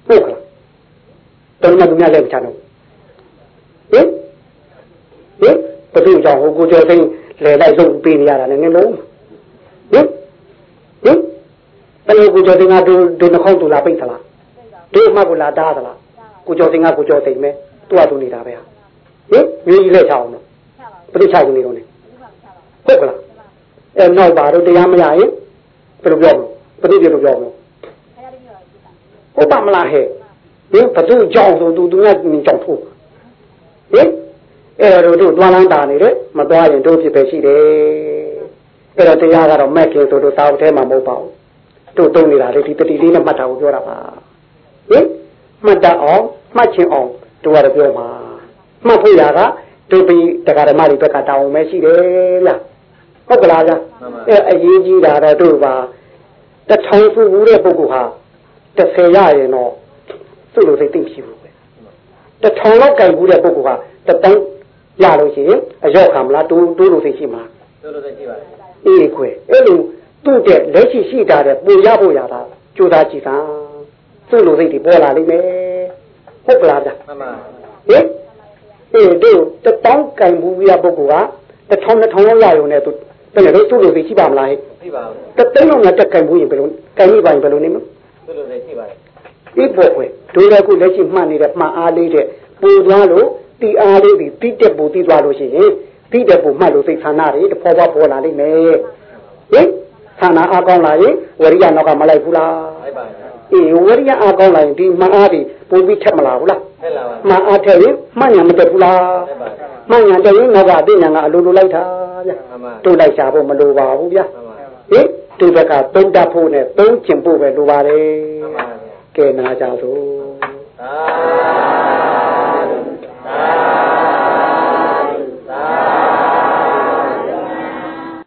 ဟုတ်ကလားတော်မသူများလည်းမချတော့ဟင် ဟင်ဘယ်သူကြောင့်ဟိုကိုကျော်သိန်းလဲလိုက်ဆုံးပေးနေရတာလည်းနည်းလုံးဟင်ဟင်ဘယ်လိုကိုကျော်သိန်းကဒုဒုနှခေါင်းတူလာပိတ်သလားဒုအမှတ်ကိုလာတားသလားကိုကျော်သိန်းကကိုကျော်သိန်းပဲသူ့ဟာသူနေတာပဲဟာဟင်မျိုးကြီးလက်ချအောင်တော့ချပါဘယ်လိုချနေတော့လဲဘူးဘာချပါဟုတ်ကလားအဲနောက်ပါတော့တရားမရရင်ဘယ်လိုပြောမလဲဘယ်လိုပြောမလဲအဲ့ဒါလေးပြောပြတာဟုတ်ပါမလားဟဲ့ဟင်ဘသူကြောင့်ဆိုသူသူကကြောင့်ဖို့ဟင် အဲ့တော့တို့တွားလန်းတာနေတယ်မသွားရင်တို့ဖြစ်ပဲရှိတယ်အဲ့တော့တရားကတော့မက်ခင်ဆိုတို့တာဝထဲမှာမဟုတ်ပါဘူးတို့တုံးနေတာလေဒီတတိလေးနဲ့မှတ်တာကိုပြောတာပါဟင်မှတ်တတ်အောင်မှတ်ချင်အောင်တို့ကတော့ပြောမှာမှတ်ဖို့ရကတို့ပြီးတရားဓမ္မတွေဘက်ကတောင်းမယ်ရှိတယ်ဗျဟုတ်ကလားဗျအဲအရေးကြီးတာတော့တို့ပါတထောင်စုဘူးတဲ့ပုဂ္ဂိုလ်ဟာ30ရရင်တော့သူ့လိုစိတ်သိမ့်ရှိဘူးပဲဟတထောင်လောက်ကြိုက်ဘူးတဲ့ပုဂ္ဂိုလ်ဟာတတောင်း ရလို့ရှိရင်အရောက်ခံမလားတိုးတိုးလို့သိရှိမှာတို့လို့ရှိပါတယ်အေးခွေအဲ့လိုသူ့တဲ့လက်ရှိရှိတာတဲ့ပူရဖို့ရတာကြိုးစားကြည့်တာသူ့လိုသိတွေပေါ်လာလိမ့်မယ်ဟုတ်ကလားဗျမှန်ပါဟင်အေးတို့တတောင်းကြိုက်ဘူးရပုဂ္ဂိုလ်ကတထောင်တစ်ထောင်လောက်ရရုံနဲ့သူဘယ်နဲ့သူ့လိုသိရှိပါမလားဟဲ့ရှိပါဘူးတသိန်းလုံးနဲ့တက်ကြိုက်ဘူးရင်ဘယ်လိုကြိုက်မိပါရင်ဘယ်လိုနေမလဲတို့လို့ရှိပါတယ်ဒီပေါ်ခွေတို့လည်းခုလက်ရှိမှတ်နေတဲ့မှတ်အားလေးတဲ့ပူသွားလို့ တီအားလေးဒီတိတက်ပူတီးသွားလို့ရှိရင်တိတက်ပူမှတ်လို့စိတ်ဌာနတွေတဖောဖောပေါ်လာလိမ့်မယ်ဟင်ဌာနအားကောင်းလာရင်ဝရိယနောက်ကမလိုက်ဘူးလားလိုက်ပါလားအေးဝရိယအားကောင်းလာရင်ဒီမှတ်အားတွေပူပြီးထက်မလာဘူးလားဟဲ့လားပါမှတ်အားထက်ရင်မှတ်ညာမတက်ဘူးလားလိုက်ပါလားမှတ်ညာတက်ရင်နောက်ကအသိဉာဏ်ကအလိုလိုလိုက်တာဗျမှန်ပါတို့လိုက်ရှာဖို့မလိုပါဘူးဗျမှန်ပါဟင်ဒီဘက်ကသုံးတတ်ဖို့နဲ့သုံးကျင်ဖို့ပဲလိုပါတယ်မှန်ပါကဲနာကြသို့သာ